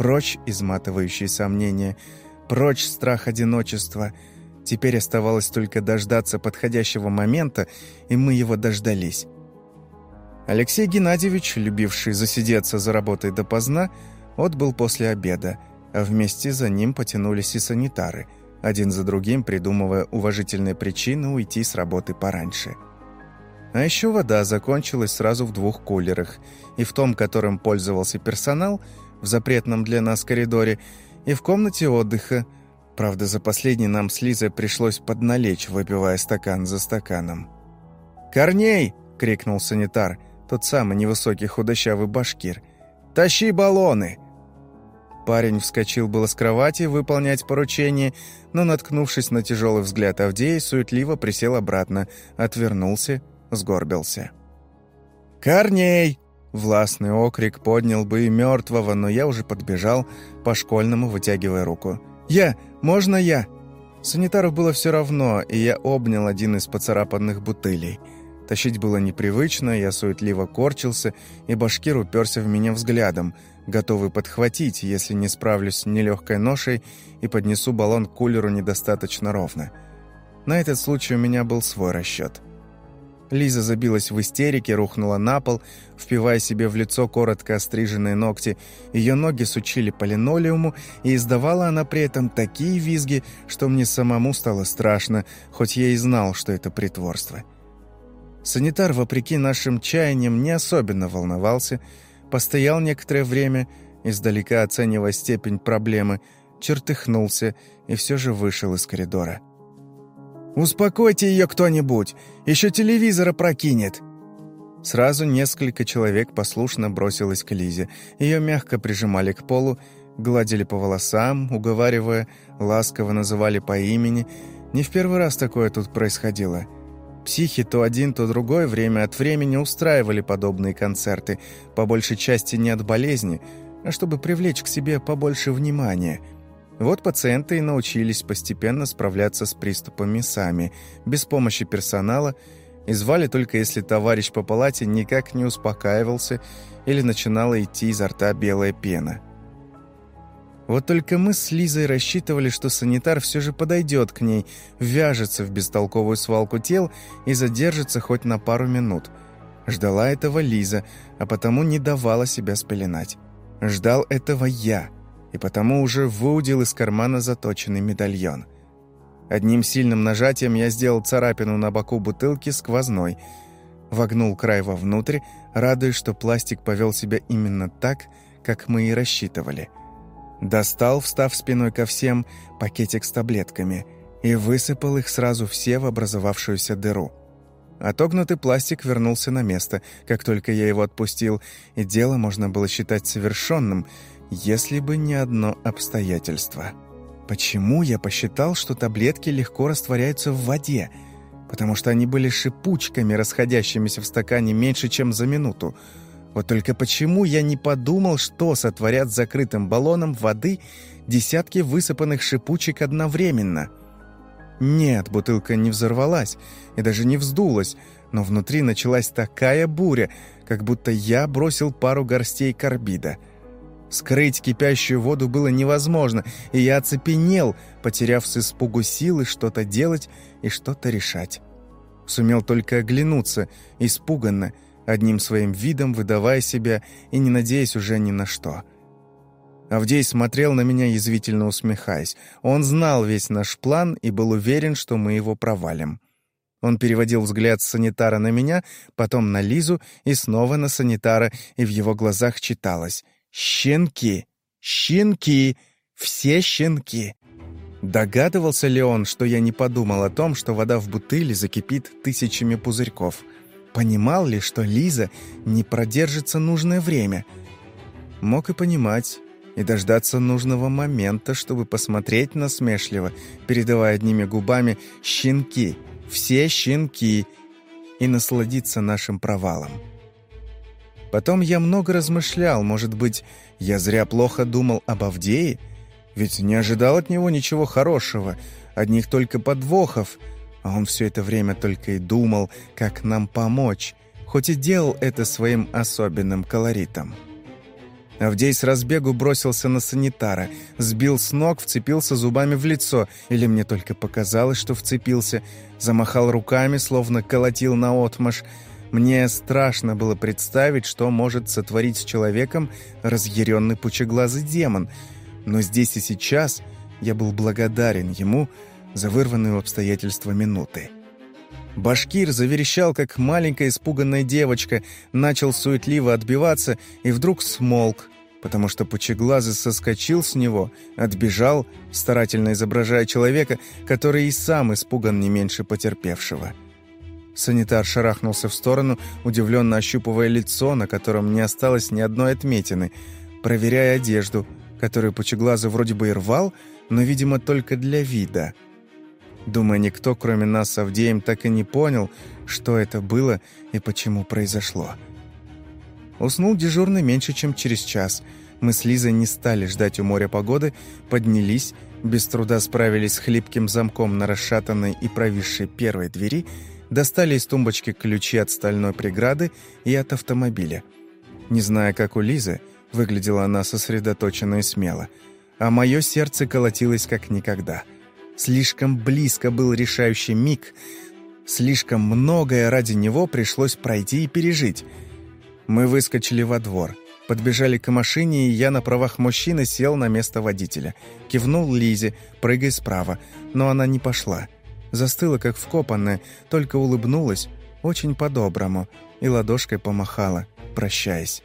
Прочь изматывающие сомнения, прочь страх одиночества. Теперь оставалось только дождаться подходящего момента, и мы его дождались. Алексей Геннадьевич, любивший засидеться за работой допоздна, отбыл после обеда, вместе за ним потянулись и санитары, один за другим придумывая уважительные причины уйти с работы пораньше. А еще вода закончилась сразу в двух кулерах, и в том, которым пользовался персонал – в запретном для нас коридоре и в комнате отдыха. Правда, за последний нам с Лизой пришлось подналечь, выпивая стакан за стаканом. «Корней!» — крикнул санитар, тот самый невысокий худощавый башкир. «Тащи баллоны!» Парень вскочил было с кровати выполнять поручение, но, наткнувшись на тяжелый взгляд Авдея, суетливо присел обратно, отвернулся, сгорбился. «Корней!» Властный окрик поднял бы и мертвого, но я уже подбежал, по-школьному вытягивая руку. «Я! Можно я?» Санитару было все равно, и я обнял один из поцарапанных бутылей. Тащить было непривычно, я суетливо корчился, и башкир уперся в меня взглядом, готовый подхватить, если не справлюсь с нелегкой ношей и поднесу баллон к кулеру недостаточно ровно. На этот случай у меня был свой расчет. Лиза забилась в истерике, рухнула на пол, впивая себе в лицо коротко остриженные ногти. Ее ноги сучили по линолеуму, и издавала она при этом такие визги, что мне самому стало страшно, хоть я и знал, что это притворство. Санитар, вопреки нашим чаяниям, не особенно волновался, постоял некоторое время, издалека оценивая степень проблемы, чертыхнулся и все же вышел из коридора. «Успокойте ее кто-нибудь! Еще телевизора прокинет!» Сразу несколько человек послушно бросилось к Лизе. Ее мягко прижимали к полу, гладили по волосам, уговаривая, ласково называли по имени. Не в первый раз такое тут происходило. Психи то один, то другой время от времени устраивали подобные концерты, по большей части не от болезни, а чтобы привлечь к себе побольше внимания – вот пациенты и научились постепенно справляться с приступами сами, без помощи персонала, и звали только если товарищ по палате никак не успокаивался или начинала идти изо рта белая пена. Вот только мы с Лизой рассчитывали, что санитар все же подойдет к ней, вяжется в бестолковую свалку тел и задержится хоть на пару минут. Ждала этого Лиза, а потому не давала себя спеленать. Ждал этого я — и потому уже выудил из кармана заточенный медальон. Одним сильным нажатием я сделал царапину на боку бутылки сквозной, вогнул край вовнутрь, радуясь, что пластик повел себя именно так, как мы и рассчитывали. Достал, встав спиной ко всем, пакетик с таблетками и высыпал их сразу все в образовавшуюся дыру. Отогнутый пластик вернулся на место, как только я его отпустил, и дело можно было считать совершенным, если бы не одно обстоятельство. Почему я посчитал, что таблетки легко растворяются в воде? Потому что они были шипучками, расходящимися в стакане меньше, чем за минуту. Вот только почему я не подумал, что сотворят с закрытым баллоном воды десятки высыпанных шипучек одновременно? Нет, бутылка не взорвалась и даже не вздулась, но внутри началась такая буря, как будто я бросил пару горстей карбида. Скрыть кипящую воду было невозможно, и я оцепенел, потеряв с испугу силы что-то делать и что-то решать. Сумел только оглянуться, испуганно, одним своим видом выдавая себя и не надеясь уже ни на что. Авдей смотрел на меня, язвительно усмехаясь. Он знал весь наш план и был уверен, что мы его провалим. Он переводил взгляд с санитара на меня, потом на Лизу и снова на санитара, и в его глазах читалось «Щенки! Щенки! Все щенки!» Догадывался ли он, что я не подумал о том, что вода в бутыле закипит тысячами пузырьков? Понимал ли, что Лиза не продержится нужное время? Мог и понимать, и дождаться нужного момента, чтобы посмотреть насмешливо, передавая одними губами «щенки, все щенки» и насладиться нашим провалом. Потом я много размышлял, может быть, я зря плохо думал об Авдее, ведь не ожидал от него ничего хорошего, одних только подвохов, а он все это время только и думал, как нам помочь, хоть и делал это своим особенным колоритом. Авдей с разбегу бросился на санитара, сбил с ног, вцепился зубами в лицо, или мне только показалось, что вцепился, замахал руками, словно колотил наотмашь. Мне страшно было представить, что может сотворить с человеком разъяренный пучеглазый демон, но здесь и сейчас я был благодарен ему за вырванные обстоятельства минуты. Башкир заверещал, как маленькая испуганная девочка, начал суетливо отбиваться и вдруг смолк, потому что Пучеглазый соскочил с него, отбежал, старательно изображая человека, который и сам испуган не меньше потерпевшего. Санитар шарахнулся в сторону, удивленно ощупывая лицо, на котором не осталось ни одной отметины, проверяя одежду, которую Пучеглазый вроде бы и рвал, но, видимо, только для вида. Думаю, никто, кроме нас с Авдеем, так и не понял, что это было и почему произошло. Уснул дежурный меньше, чем через час. Мы с Лизой не стали ждать у моря погоды, поднялись, без труда справились с хлипким замком на расшатанной и провисшей первой двери, достали из тумбочки ключи от стальной преграды и от автомобиля. Не зная, как у Лизы, выглядела она сосредоточенно и смело, а мое сердце колотилось как никогда. Слишком близко был решающий миг, слишком многое ради него пришлось пройти и пережить — мы выскочили во двор. Подбежали к машине, и я на правах мужчины сел на место водителя. Кивнул Лизе, прыгай справа, но она не пошла. Застыла, как вкопанная, только улыбнулась, очень по-доброму, и ладошкой помахала, прощаясь.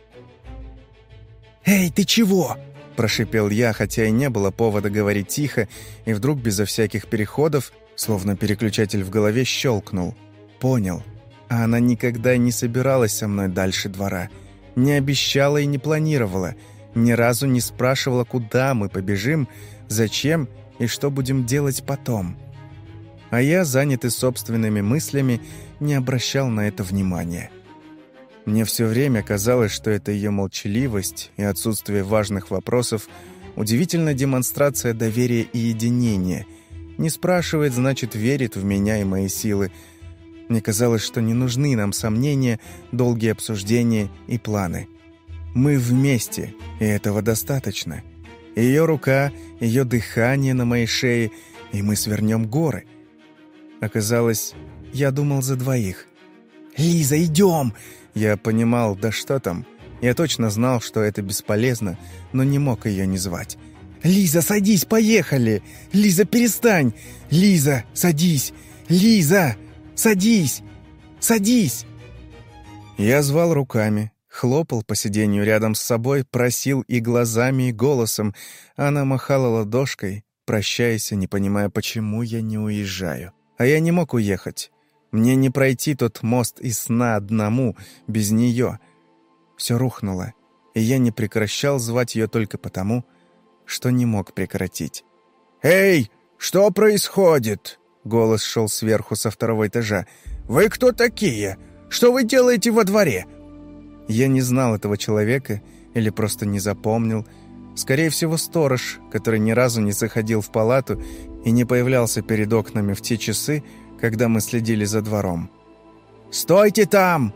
«Эй, ты чего?» – прошипел я, хотя и не было повода говорить тихо, и вдруг безо всяких переходов, словно переключатель в голове, щелкнул. «Понял» а она никогда не собиралась со мной дальше двора. Не обещала и не планировала. Ни разу не спрашивала, куда мы побежим, зачем и что будем делать потом. А я, занятый собственными мыслями, не обращал на это внимания. Мне все время казалось, что это ее молчаливость и отсутствие важных вопросов – удивительная демонстрация доверия и единения. Не спрашивает, значит, верит в меня и мои силы – мне казалось, что не нужны нам сомнения, долгие обсуждения и планы. Мы вместе, и этого достаточно. Ее рука, ее дыхание на моей шее, и мы свернем горы. Оказалось, я думал за двоих. «Лиза, идем!» Я понимал, да что там. Я точно знал, что это бесполезно, но не мог ее не звать. «Лиза, садись, поехали! Лиза, перестань! Лиза, садись! Лиза!» Садись! Садись!» Я звал руками, хлопал по сиденью рядом с собой, просил и глазами, и голосом. Она махала ладошкой, прощаясь, не понимая, почему я не уезжаю. А я не мог уехать. Мне не пройти тот мост из сна одному, без нее. Все рухнуло, и я не прекращал звать ее только потому, что не мог прекратить. «Эй, что происходит?» Голос шел сверху со второго этажа. «Вы кто такие? Что вы делаете во дворе?» Я не знал этого человека или просто не запомнил. Скорее всего, сторож, который ни разу не заходил в палату и не появлялся перед окнами в те часы, когда мы следили за двором. «Стойте там!»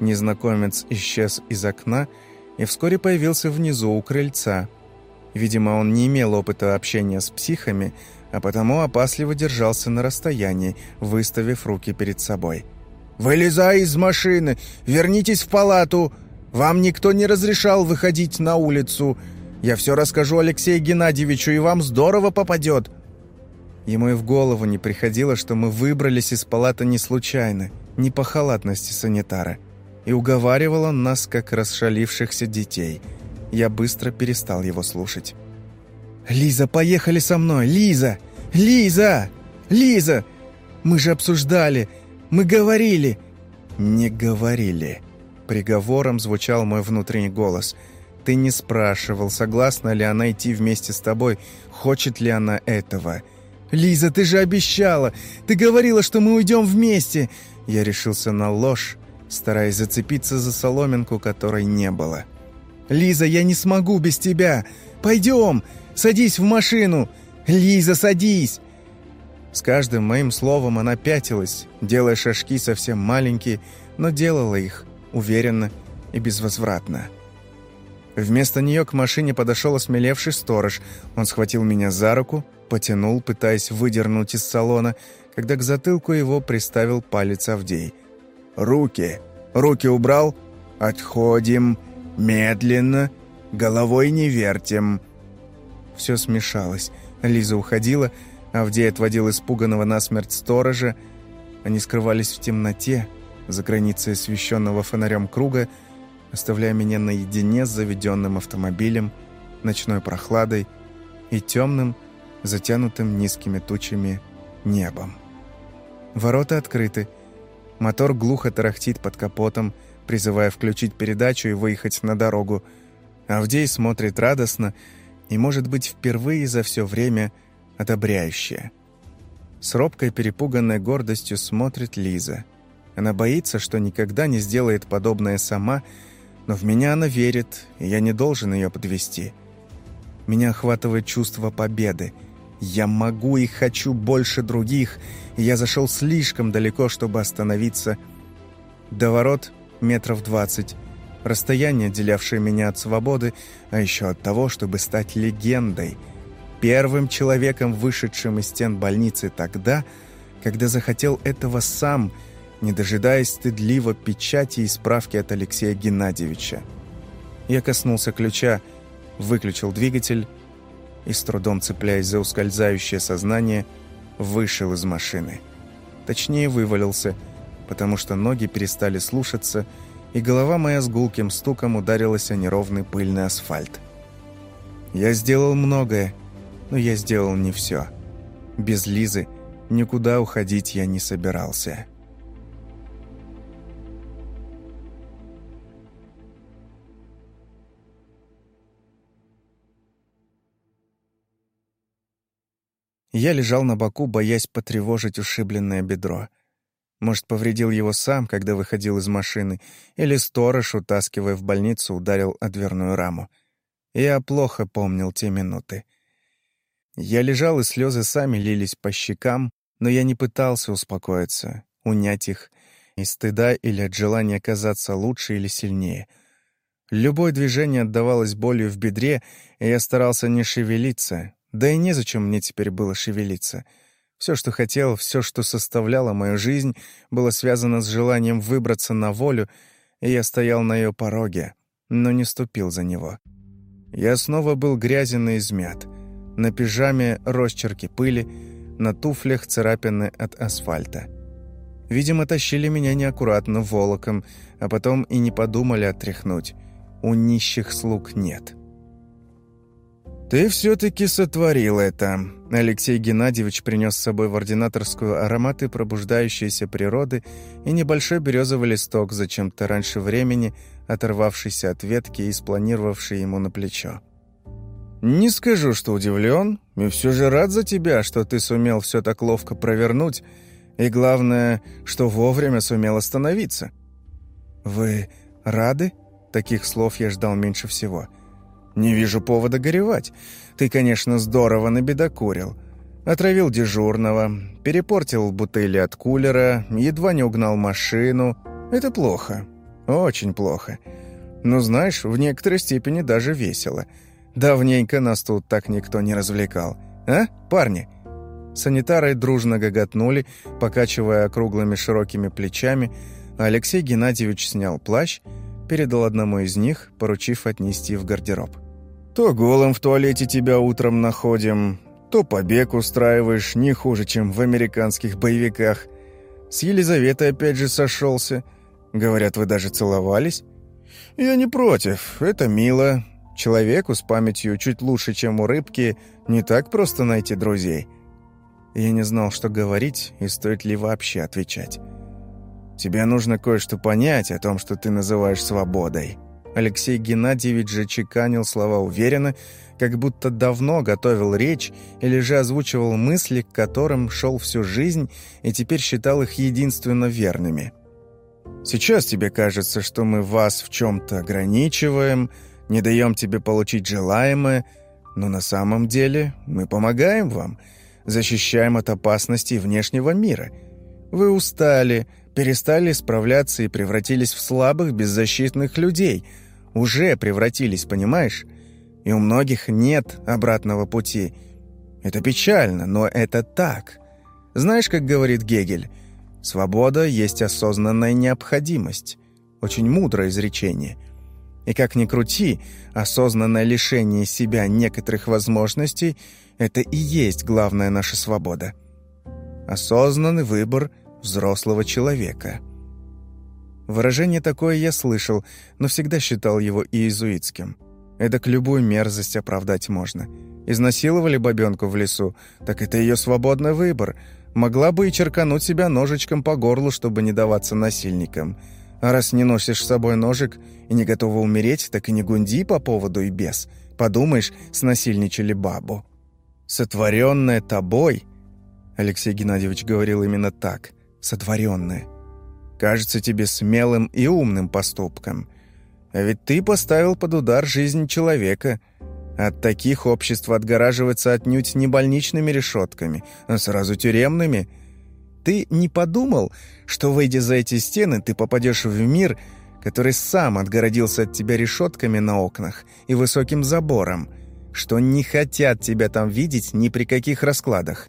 Незнакомец исчез из окна и вскоре появился внизу у крыльца. Видимо, он не имел опыта общения с психами, а потому опасливо держался на расстоянии, выставив руки перед собой. «Вылезай из машины! Вернитесь в палату! Вам никто не разрешал выходить на улицу! Я все расскажу Алексею Геннадьевичу, и вам здорово попадет!» Ему и в голову не приходило, что мы выбрались из палаты не случайно, не по халатности санитара. И уговаривал он нас, как расшалившихся детей. Я быстро перестал его слушать. «Лиза, поехали со мной! Лиза! Лиза! Лиза! Мы же обсуждали! Мы говорили!» «Не говорили!» Приговором звучал мой внутренний голос. «Ты не спрашивал, согласна ли она идти вместе с тобой, хочет ли она этого?» «Лиза, ты же обещала! Ты говорила, что мы уйдем вместе!» Я решился на ложь, стараясь зацепиться за соломинку, которой не было. «Лиза, я не смогу без тебя! Пойдем! Садись в машину! Лиза, садись!» С каждым моим словом она пятилась, делая шажки совсем маленькие, но делала их уверенно и безвозвратно. Вместо нее к машине подошел осмелевший сторож. Он схватил меня за руку, потянул, пытаясь выдернуть из салона, когда к затылку его приставил палец Авдей. «Руки! Руки убрал? Отходим! Медленно! Головой не вертим!» Все смешалось. Лиза уходила, Авдей отводил испуганного насмерть сторожа. Они скрывались в темноте, за границей освещенного фонарем круга, оставляя меня наедине с заведенным автомобилем, ночной прохладой и темным, затянутым низкими тучами небом. Ворота открыты. Мотор глухо тарахтит под капотом, призывая включить передачу и выехать на дорогу. Авдей смотрит радостно и, может быть, впервые за все время одобряюще. С робкой перепуганной гордостью смотрит Лиза. Она боится, что никогда не сделает подобное сама, но в меня она верит, и я не должен ее подвести. Меня охватывает чувство победы – я могу и хочу больше других, я зашел слишком далеко, чтобы остановиться. До ворот метров двадцать. Расстояние, отделявшее меня от свободы, а еще от того, чтобы стать легендой. Первым человеком, вышедшим из стен больницы тогда, когда захотел этого сам, не дожидаясь стыдливо печати и справки от Алексея Геннадьевича. Я коснулся ключа, выключил двигатель, и, с трудом цепляясь за ускользающее сознание, вышел из машины. Точнее, вывалился, потому что ноги перестали слушаться, и голова моя с гулким стуком ударилась о неровный пыльный асфальт. Я сделал многое, но я сделал не все. Без Лизы никуда уходить я не собирался. Я лежал на боку, боясь потревожить ушибленное бедро. Может, повредил его сам, когда выходил из машины, или сторож, утаскивая в больницу, ударил о дверную раму. Я плохо помнил те минуты. Я лежал, и слезы сами лились по щекам, но я не пытался успокоиться, унять их, из стыда или от желания казаться лучше или сильнее. Любое движение отдавалось болью в бедре, и я старался не шевелиться, да и незачем мне теперь было шевелиться. Все, что хотел, все, что составляло мою жизнь, было связано с желанием выбраться на волю, и я стоял на ее пороге, но не ступил за него. Я снова был грязен и измят. На пижаме росчерки пыли, на туфлях царапины от асфальта. Видимо, тащили меня неаккуратно волоком, а потом и не подумали отряхнуть. У нищих слуг нет. «Ты все-таки сотворил это», Алексей Геннадьевич принес с собой в ординаторскую ароматы пробуждающейся природы и небольшой березовый листок, зачем-то раньше времени оторвавшийся от ветки и спланировавший ему на плечо. «Не скажу, что удивлен, и все же рад за тебя, что ты сумел все так ловко провернуть, и главное, что вовремя сумел остановиться». «Вы рады?» Таких слов я ждал меньше всего. «Не вижу повода горевать. Ты, конечно, здорово набедокурил. Отравил дежурного, перепортил бутыли от кулера, едва не угнал машину. Это плохо. Очень плохо. Но знаешь, в некоторой степени даже весело. Давненько нас тут так никто не развлекал. А, парни?» Санитары дружно гоготнули, покачивая округлыми широкими плечами, Алексей Геннадьевич снял плащ, передал одному из них, поручив отнести в гардероб. «То голым в туалете тебя утром находим, то побег устраиваешь не хуже, чем в американских боевиках. С Елизаветой опять же сошелся. Говорят, вы даже целовались?» «Я не против, это мило. Человеку с памятью чуть лучше, чем у рыбки, не так просто найти друзей». Я не знал, что говорить и стоит ли вообще отвечать. «Тебе нужно кое-что понять о том, что ты называешь свободой». Алексей Геннадьевич же чеканил слова уверенно, как будто давно готовил речь или же озвучивал мысли, к которым шел всю жизнь и теперь считал их единственно верными. «Сейчас тебе кажется, что мы вас в чем-то ограничиваем, не даем тебе получить желаемое, но на самом деле мы помогаем вам» защищаем от опасностей внешнего мира. Вы устали, перестали справляться и превратились в слабых, беззащитных людей. Уже превратились, понимаешь? И у многих нет обратного пути. Это печально, но это так. Знаешь, как говорит Гегель, свобода есть осознанная необходимость. Очень мудрое изречение. И как ни крути, осознанное лишение себя некоторых возможностей – это и есть главная наша свобода. Осознанный выбор взрослого человека. Выражение такое я слышал, но всегда считал его иезуитским. Эдак любую мерзость оправдать можно. Изнасиловали бабенку в лесу, так это ее свободный выбор. Могла бы и черкануть себя ножичком по горлу, чтобы не даваться насильникам. А раз не носишь с собой ножик и не готова умереть, так и не гунди по поводу и без. Подумаешь, снасильничали бабу сотворенное тобой, Алексей Геннадьевич говорил именно так, сотворенное, кажется тебе смелым и умным поступком. А ведь ты поставил под удар жизнь человека. От таких общество отгораживается отнюдь не больничными решетками, а сразу тюремными. Ты не подумал, что, выйдя за эти стены, ты попадешь в мир, который сам отгородился от тебя решетками на окнах и высоким забором – что не хотят тебя там видеть ни при каких раскладах.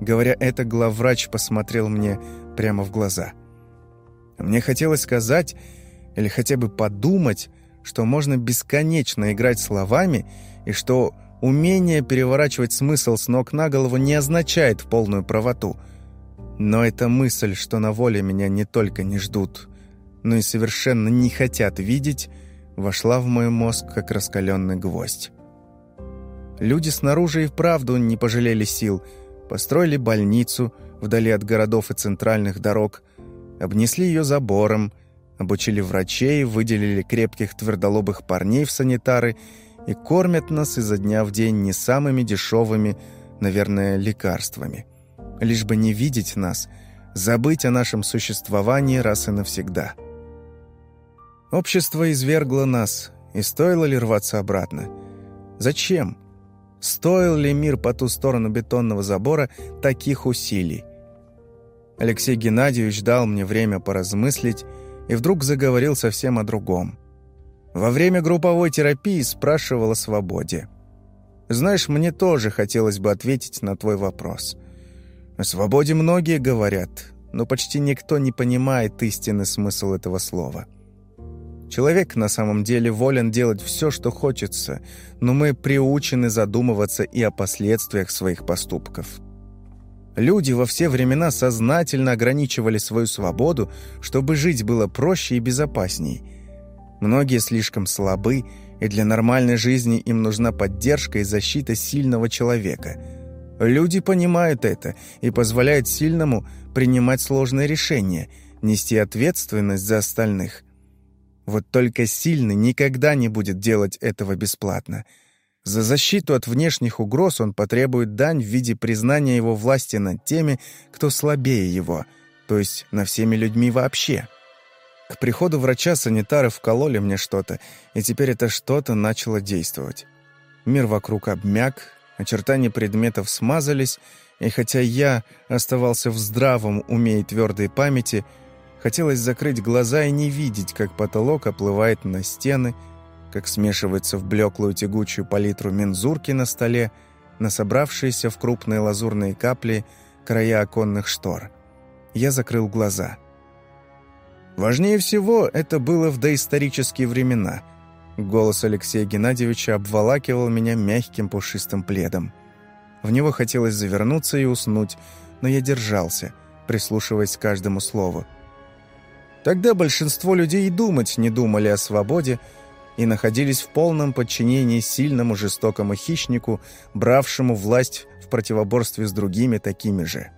Говоря это, главврач посмотрел мне прямо в глаза. Мне хотелось сказать, или хотя бы подумать, что можно бесконечно играть словами, и что умение переворачивать смысл с ног на голову не означает полную правоту. Но эта мысль, что на воле меня не только не ждут, но и совершенно не хотят видеть, вошла в мой мозг, как раскаленный гвоздь. Люди снаружи и вправду не пожалели сил. Построили больницу вдали от городов и центральных дорог, обнесли ее забором, обучили врачей, выделили крепких твердолобых парней в санитары и кормят нас изо дня в день не самыми дешевыми, наверное, лекарствами. Лишь бы не видеть нас, забыть о нашем существовании раз и навсегда. Общество извергло нас, и стоило ли рваться обратно? Зачем? Стоил ли мир по ту сторону бетонного забора таких усилий? Алексей Геннадьевич дал мне время поразмыслить и вдруг заговорил совсем о другом. Во время групповой терапии спрашивал о свободе. Знаешь, мне тоже хотелось бы ответить на твой вопрос. О свободе многие говорят, но почти никто не понимает истинный смысл этого слова. Человек на самом деле волен делать все, что хочется, но мы приучены задумываться и о последствиях своих поступков. Люди во все времена сознательно ограничивали свою свободу, чтобы жить было проще и безопасней. Многие слишком слабы, и для нормальной жизни им нужна поддержка и защита сильного человека. Люди понимают это и позволяют сильному принимать сложные решения, нести ответственность за остальных. Вот только сильный никогда не будет делать этого бесплатно. За защиту от внешних угроз он потребует дань в виде признания его власти над теми, кто слабее его, то есть над всеми людьми вообще. К приходу врача санитары вкололи мне что-то, и теперь это что-то начало действовать. Мир вокруг обмяк, очертания предметов смазались, и хотя я оставался в здравом уме и твердой памяти, хотелось закрыть глаза и не видеть, как потолок оплывает на стены, как смешивается в блеклую тягучую палитру мензурки на столе, на собравшиеся в крупные лазурные капли края оконных штор. Я закрыл глаза — Важнее всего это было в доисторические времена. Голос Алексея Геннадьевича обволакивал меня мягким пушистым пледом. В него хотелось завернуться и уснуть, но я держался, прислушиваясь к каждому слову. Тогда большинство людей и думать не думали о свободе и находились в полном подчинении сильному жестокому хищнику, бравшему власть в противоборстве с другими такими же.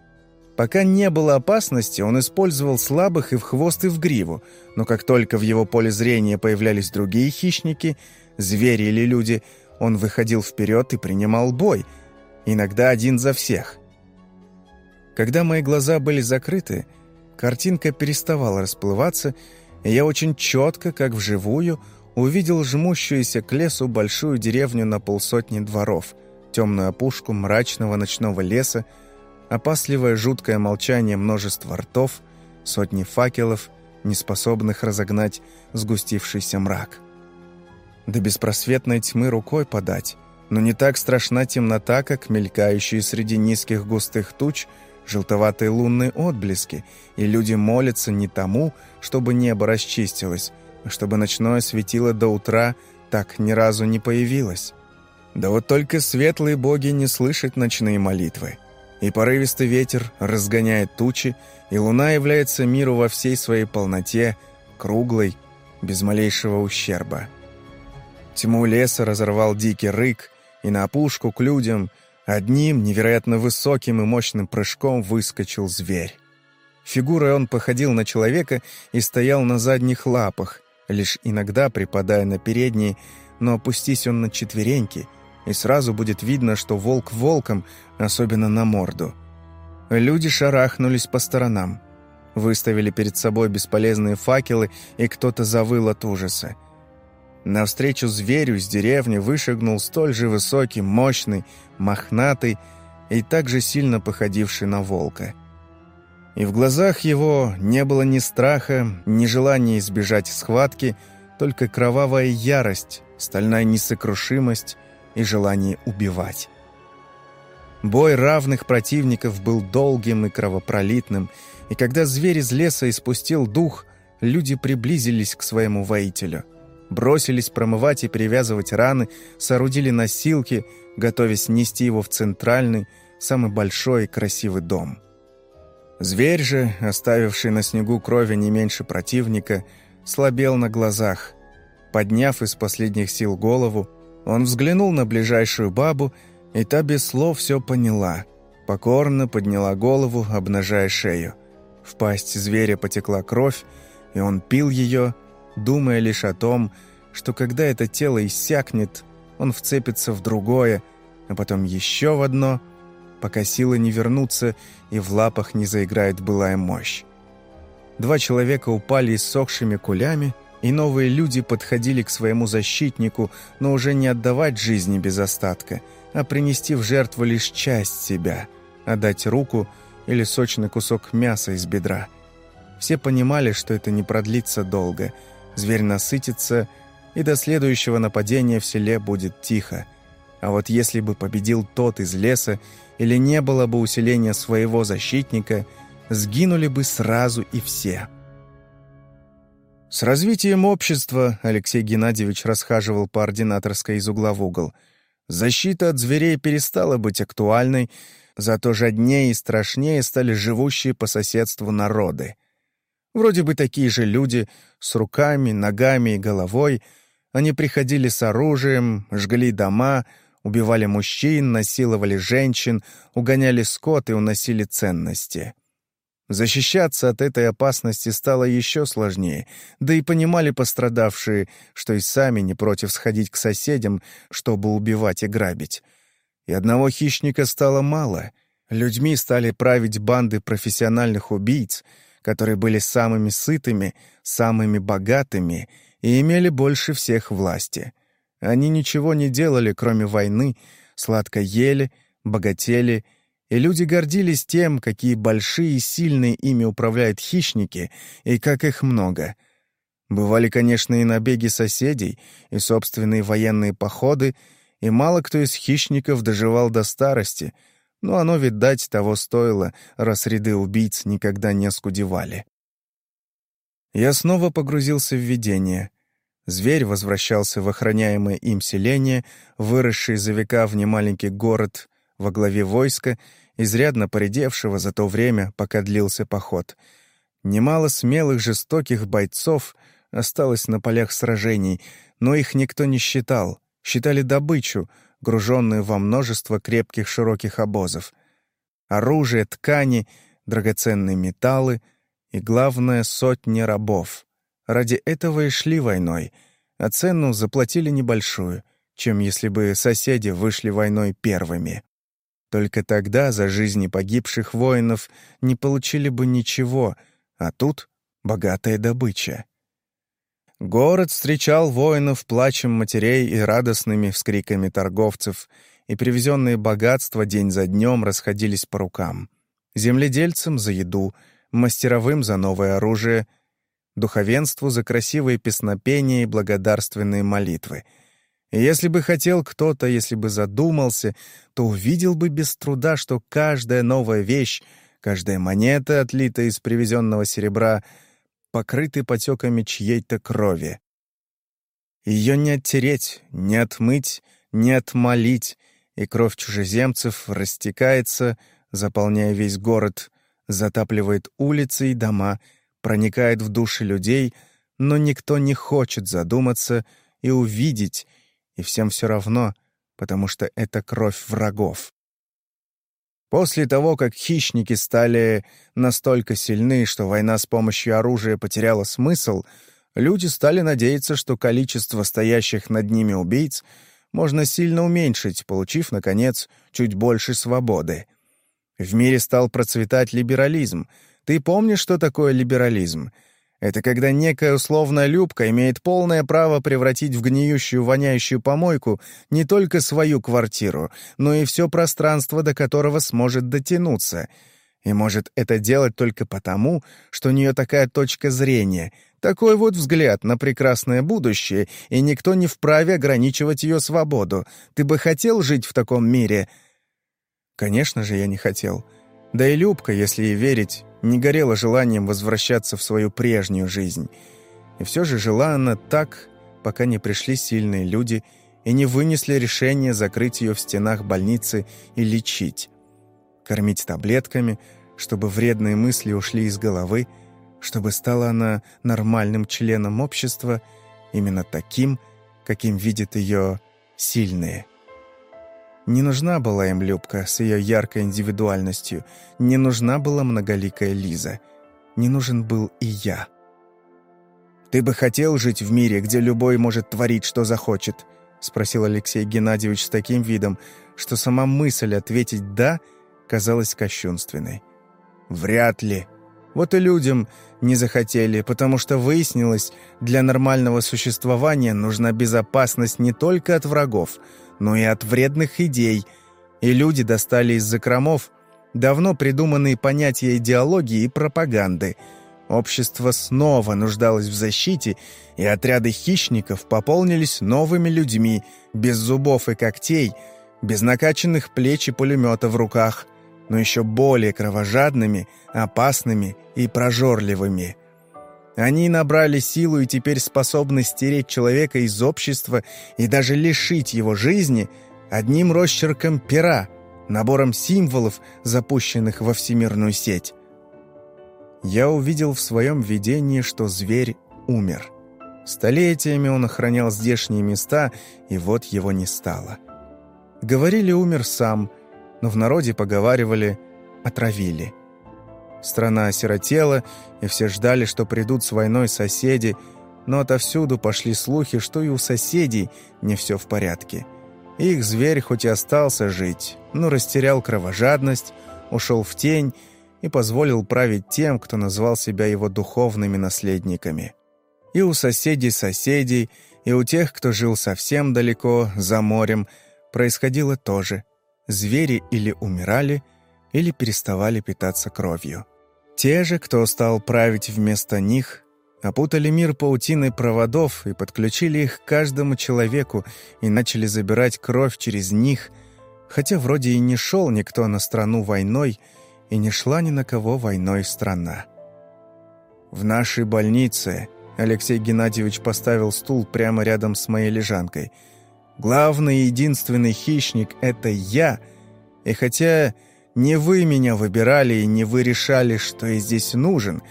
Пока не было опасности, он использовал слабых и в хвост, и в гриву, но как только в его поле зрения появлялись другие хищники, звери или люди, он выходил вперед и принимал бой, иногда один за всех. Когда мои глаза были закрыты, картинка переставала расплываться, и я очень четко, как вживую, увидел жмущуюся к лесу большую деревню на полсотни дворов, темную опушку мрачного ночного леса, опасливое жуткое молчание множества ртов, сотни факелов, неспособных разогнать сгустившийся мрак. До беспросветной тьмы рукой подать, но не так страшна темнота, как мелькающие среди низких густых туч желтоватые лунные отблески, и люди молятся не тому, чтобы небо расчистилось, чтобы ночное светило до утра так ни разу не появилось. Да вот только светлые боги не слышат ночные молитвы и порывистый ветер разгоняет тучи, и луна является миру во всей своей полноте, круглой, без малейшего ущерба. Тьму леса разорвал дикий рык, и на опушку к людям одним невероятно высоким и мощным прыжком выскочил зверь. Фигурой он походил на человека и стоял на задних лапах, лишь иногда припадая на передние, но опустись он на четвереньки — и сразу будет видно, что волк волком, особенно на морду. Люди шарахнулись по сторонам. Выставили перед собой бесполезные факелы, и кто-то завыл от ужаса. Навстречу зверю с деревни вышагнул столь же высокий, мощный, мохнатый и также сильно походивший на волка. И в глазах его не было ни страха, ни желания избежать схватки, только кровавая ярость, стальная несокрушимость и желание убивать. Бой равных противников был долгим и кровопролитным, и когда зверь из леса испустил дух, люди приблизились к своему воителю. Бросились промывать и перевязывать раны, соорудили носилки, готовясь нести его в центральный, самый большой и красивый дом. Зверь же, оставивший на снегу крови не меньше противника, слабел на глазах. Подняв из последних сил голову, он взглянул на ближайшую бабу, и та без слов все поняла. Покорно подняла голову, обнажая шею. В пасть зверя потекла кровь, и он пил ее, думая лишь о том, что когда это тело иссякнет, он вцепится в другое, а потом еще в одно, пока силы не вернутся и в лапах не заиграет былая мощь. Два человека упали иссохшими кулями — и новые люди подходили к своему защитнику, но уже не отдавать жизни без остатка, а принести в жертву лишь часть себя, отдать руку или сочный кусок мяса из бедра. Все понимали, что это не продлится долго, зверь насытится, и до следующего нападения в селе будет тихо. А вот если бы победил тот из леса, или не было бы усиления своего защитника, сгинули бы сразу и все». С развитием общества Алексей Геннадьевич расхаживал по ординаторской из угла в угол. Защита от зверей перестала быть актуальной, зато жаднее и страшнее стали живущие по соседству народы. Вроде бы такие же люди, с руками, ногами и головой, они приходили с оружием, жгли дома, убивали мужчин, насиловали женщин, угоняли скот и уносили ценности. Защищаться от этой опасности стало еще сложнее, да и понимали пострадавшие, что и сами не против сходить к соседям, чтобы убивать и грабить. И одного хищника стало мало. Людьми стали править банды профессиональных убийц, которые были самыми сытыми, самыми богатыми и имели больше всех власти. Они ничего не делали, кроме войны, сладко ели, богатели — и люди гордились тем, какие большие и сильные ими управляют хищники, и как их много. Бывали, конечно, и набеги соседей, и собственные военные походы, и мало кто из хищников доживал до старости, но оно, видать, того стоило, раз ряды убийц никогда не скудевали. Я снова погрузился в видение. Зверь возвращался в охраняемое им селение, выросший за века в немаленький город — во главе войска, изрядно поредевшего за то время, пока длился поход. Немало смелых, жестоких бойцов осталось на полях сражений, но их никто не считал, считали добычу, груженную во множество крепких широких обозов. Оружие, ткани, драгоценные металлы и, главное, сотни рабов. Ради этого и шли войной, а цену заплатили небольшую, чем если бы соседи вышли войной первыми. Только тогда за жизни погибших воинов не получили бы ничего, а тут богатая добыча. Город встречал воинов плачем матерей и радостными вскриками торговцев, и привезенные богатства день за днем расходились по рукам. Земледельцам за еду, мастеровым за новое оружие, духовенству за красивые песнопения и благодарственные молитвы — и если бы хотел кто-то, если бы задумался, то увидел бы без труда, что каждая новая вещь, каждая монета, отлитая из привезенного серебра, покрыты потеками чьей-то крови. Ее не оттереть, не отмыть, не отмолить, и кровь чужеземцев растекается, заполняя весь город, затапливает улицы и дома, проникает в души людей, но никто не хочет задуматься и увидеть, и всем все равно, потому что это кровь врагов. После того, как хищники стали настолько сильны, что война с помощью оружия потеряла смысл, люди стали надеяться, что количество стоящих над ними убийц можно сильно уменьшить, получив, наконец, чуть больше свободы. В мире стал процветать либерализм. Ты помнишь, что такое либерализм? Это когда некая условная любка имеет полное право превратить в гниющую, воняющую помойку не только свою квартиру, но и все пространство, до которого сможет дотянуться. И может это делать только потому, что у нее такая точка зрения, такой вот взгляд на прекрасное будущее, и никто не вправе ограничивать ее свободу. Ты бы хотел жить в таком мире? Конечно же, я не хотел. Да и Любка, если ей верить, не горела желанием возвращаться в свою прежнюю жизнь. И все же жила она так, пока не пришли сильные люди и не вынесли решение закрыть ее в стенах больницы и лечить. Кормить таблетками, чтобы вредные мысли ушли из головы, чтобы стала она нормальным членом общества, именно таким, каким видят ее сильные. Не нужна была им Любка с ее яркой индивидуальностью, не нужна была многоликая Лиза. Не нужен был и я. «Ты бы хотел жить в мире, где любой может творить, что захочет?» — спросил Алексей Геннадьевич с таким видом, что сама мысль ответить «да» казалась кощунственной. «Вряд ли. Вот и людям не захотели, потому что выяснилось, для нормального существования нужна безопасность не только от врагов — но и от вредных идей, и люди достали из закромов давно придуманные понятия идеологии и пропаганды. Общество снова нуждалось в защите, и отряды хищников пополнились новыми людьми, без зубов и когтей, без накачанных плеч и пулемета в руках, но еще более кровожадными, опасными и прожорливыми – они набрали силу и теперь способны стереть человека из общества и даже лишить его жизни одним росчерком пера, набором символов, запущенных во всемирную сеть. Я увидел в своем видении, что зверь умер. Столетиями он охранял здешние места, и вот его не стало. Говорили, умер сам, но в народе поговаривали «отравили». Страна осиротела, и все ждали, что придут с войной соседи, но отовсюду пошли слухи, что и у соседей не все в порядке. Их зверь хоть и остался жить, но растерял кровожадность, ушел в тень и позволил править тем, кто назвал себя его духовными наследниками. И у соседей соседей, и у тех, кто жил совсем далеко, за морем, происходило то же. Звери или умирали, или переставали питаться кровью. Те же, кто стал править вместо них, опутали мир паутиной проводов и подключили их к каждому человеку и начали забирать кровь через них, хотя вроде и не шел никто на страну войной, и не шла ни на кого войной страна. В нашей больнице Алексей Геннадьевич поставил стул прямо рядом с моей лежанкой. Главный и единственный хищник — это я, и хотя не вы меня выбирали и не вы решали, что я здесь нужен.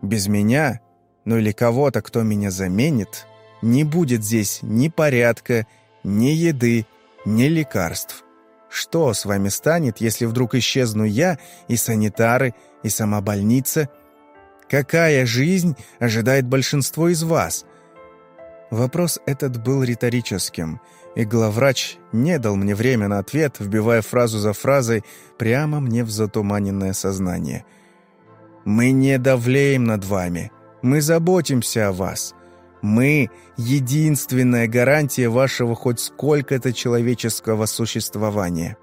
Без меня, ну или кого-то, кто меня заменит, не будет здесь ни порядка, ни еды, ни лекарств. Что с вами станет, если вдруг исчезну я и санитары, и сама больница? Какая жизнь ожидает большинство из вас? Вопрос этот был риторическим — и главврач не дал мне время на ответ, вбивая фразу за фразой прямо мне в затуманенное сознание. «Мы не давлеем над вами. Мы заботимся о вас. Мы — единственная гарантия вашего хоть сколько-то человеческого существования.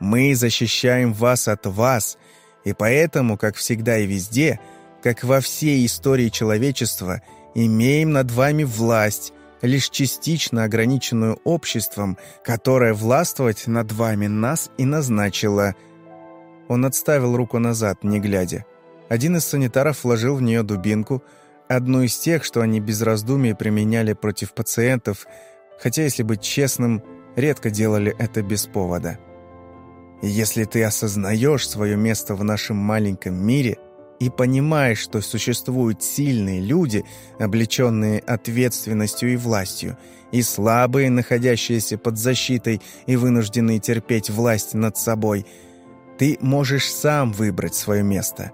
Мы защищаем вас от вас, и поэтому, как всегда и везде, как во всей истории человечества, имеем над вами власть, лишь частично ограниченную обществом, которое властвовать над вами нас и назначило». Он отставил руку назад, не глядя. Один из санитаров вложил в нее дубинку, одну из тех, что они без раздумий применяли против пациентов, хотя, если быть честным, редко делали это без повода. «Если ты осознаешь свое место в нашем маленьком мире», и понимаешь, что существуют сильные люди, облеченные ответственностью и властью, и слабые, находящиеся под защитой и вынужденные терпеть власть над собой, ты можешь сам выбрать свое место.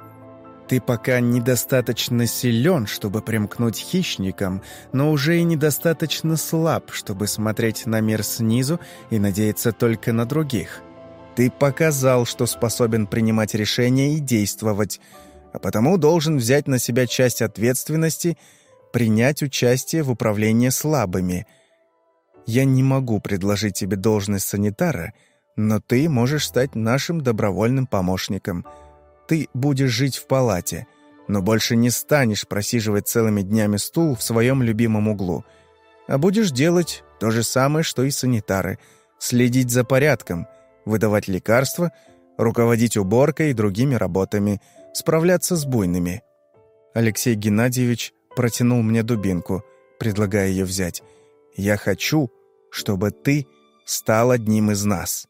Ты пока недостаточно силен, чтобы примкнуть хищникам, но уже и недостаточно слаб, чтобы смотреть на мир снизу и надеяться только на других. Ты показал, что способен принимать решения и действовать – а потому должен взять на себя часть ответственности, принять участие в управлении слабыми. Я не могу предложить тебе должность санитара, но ты можешь стать нашим добровольным помощником. Ты будешь жить в палате, но больше не станешь просиживать целыми днями стул в своем любимом углу, а будешь делать то же самое, что и санитары, следить за порядком, выдавать лекарства, руководить уборкой и другими работами – справляться с буйными. Алексей Геннадьевич протянул мне дубинку, предлагая ее взять. «Я хочу, чтобы ты стал одним из нас».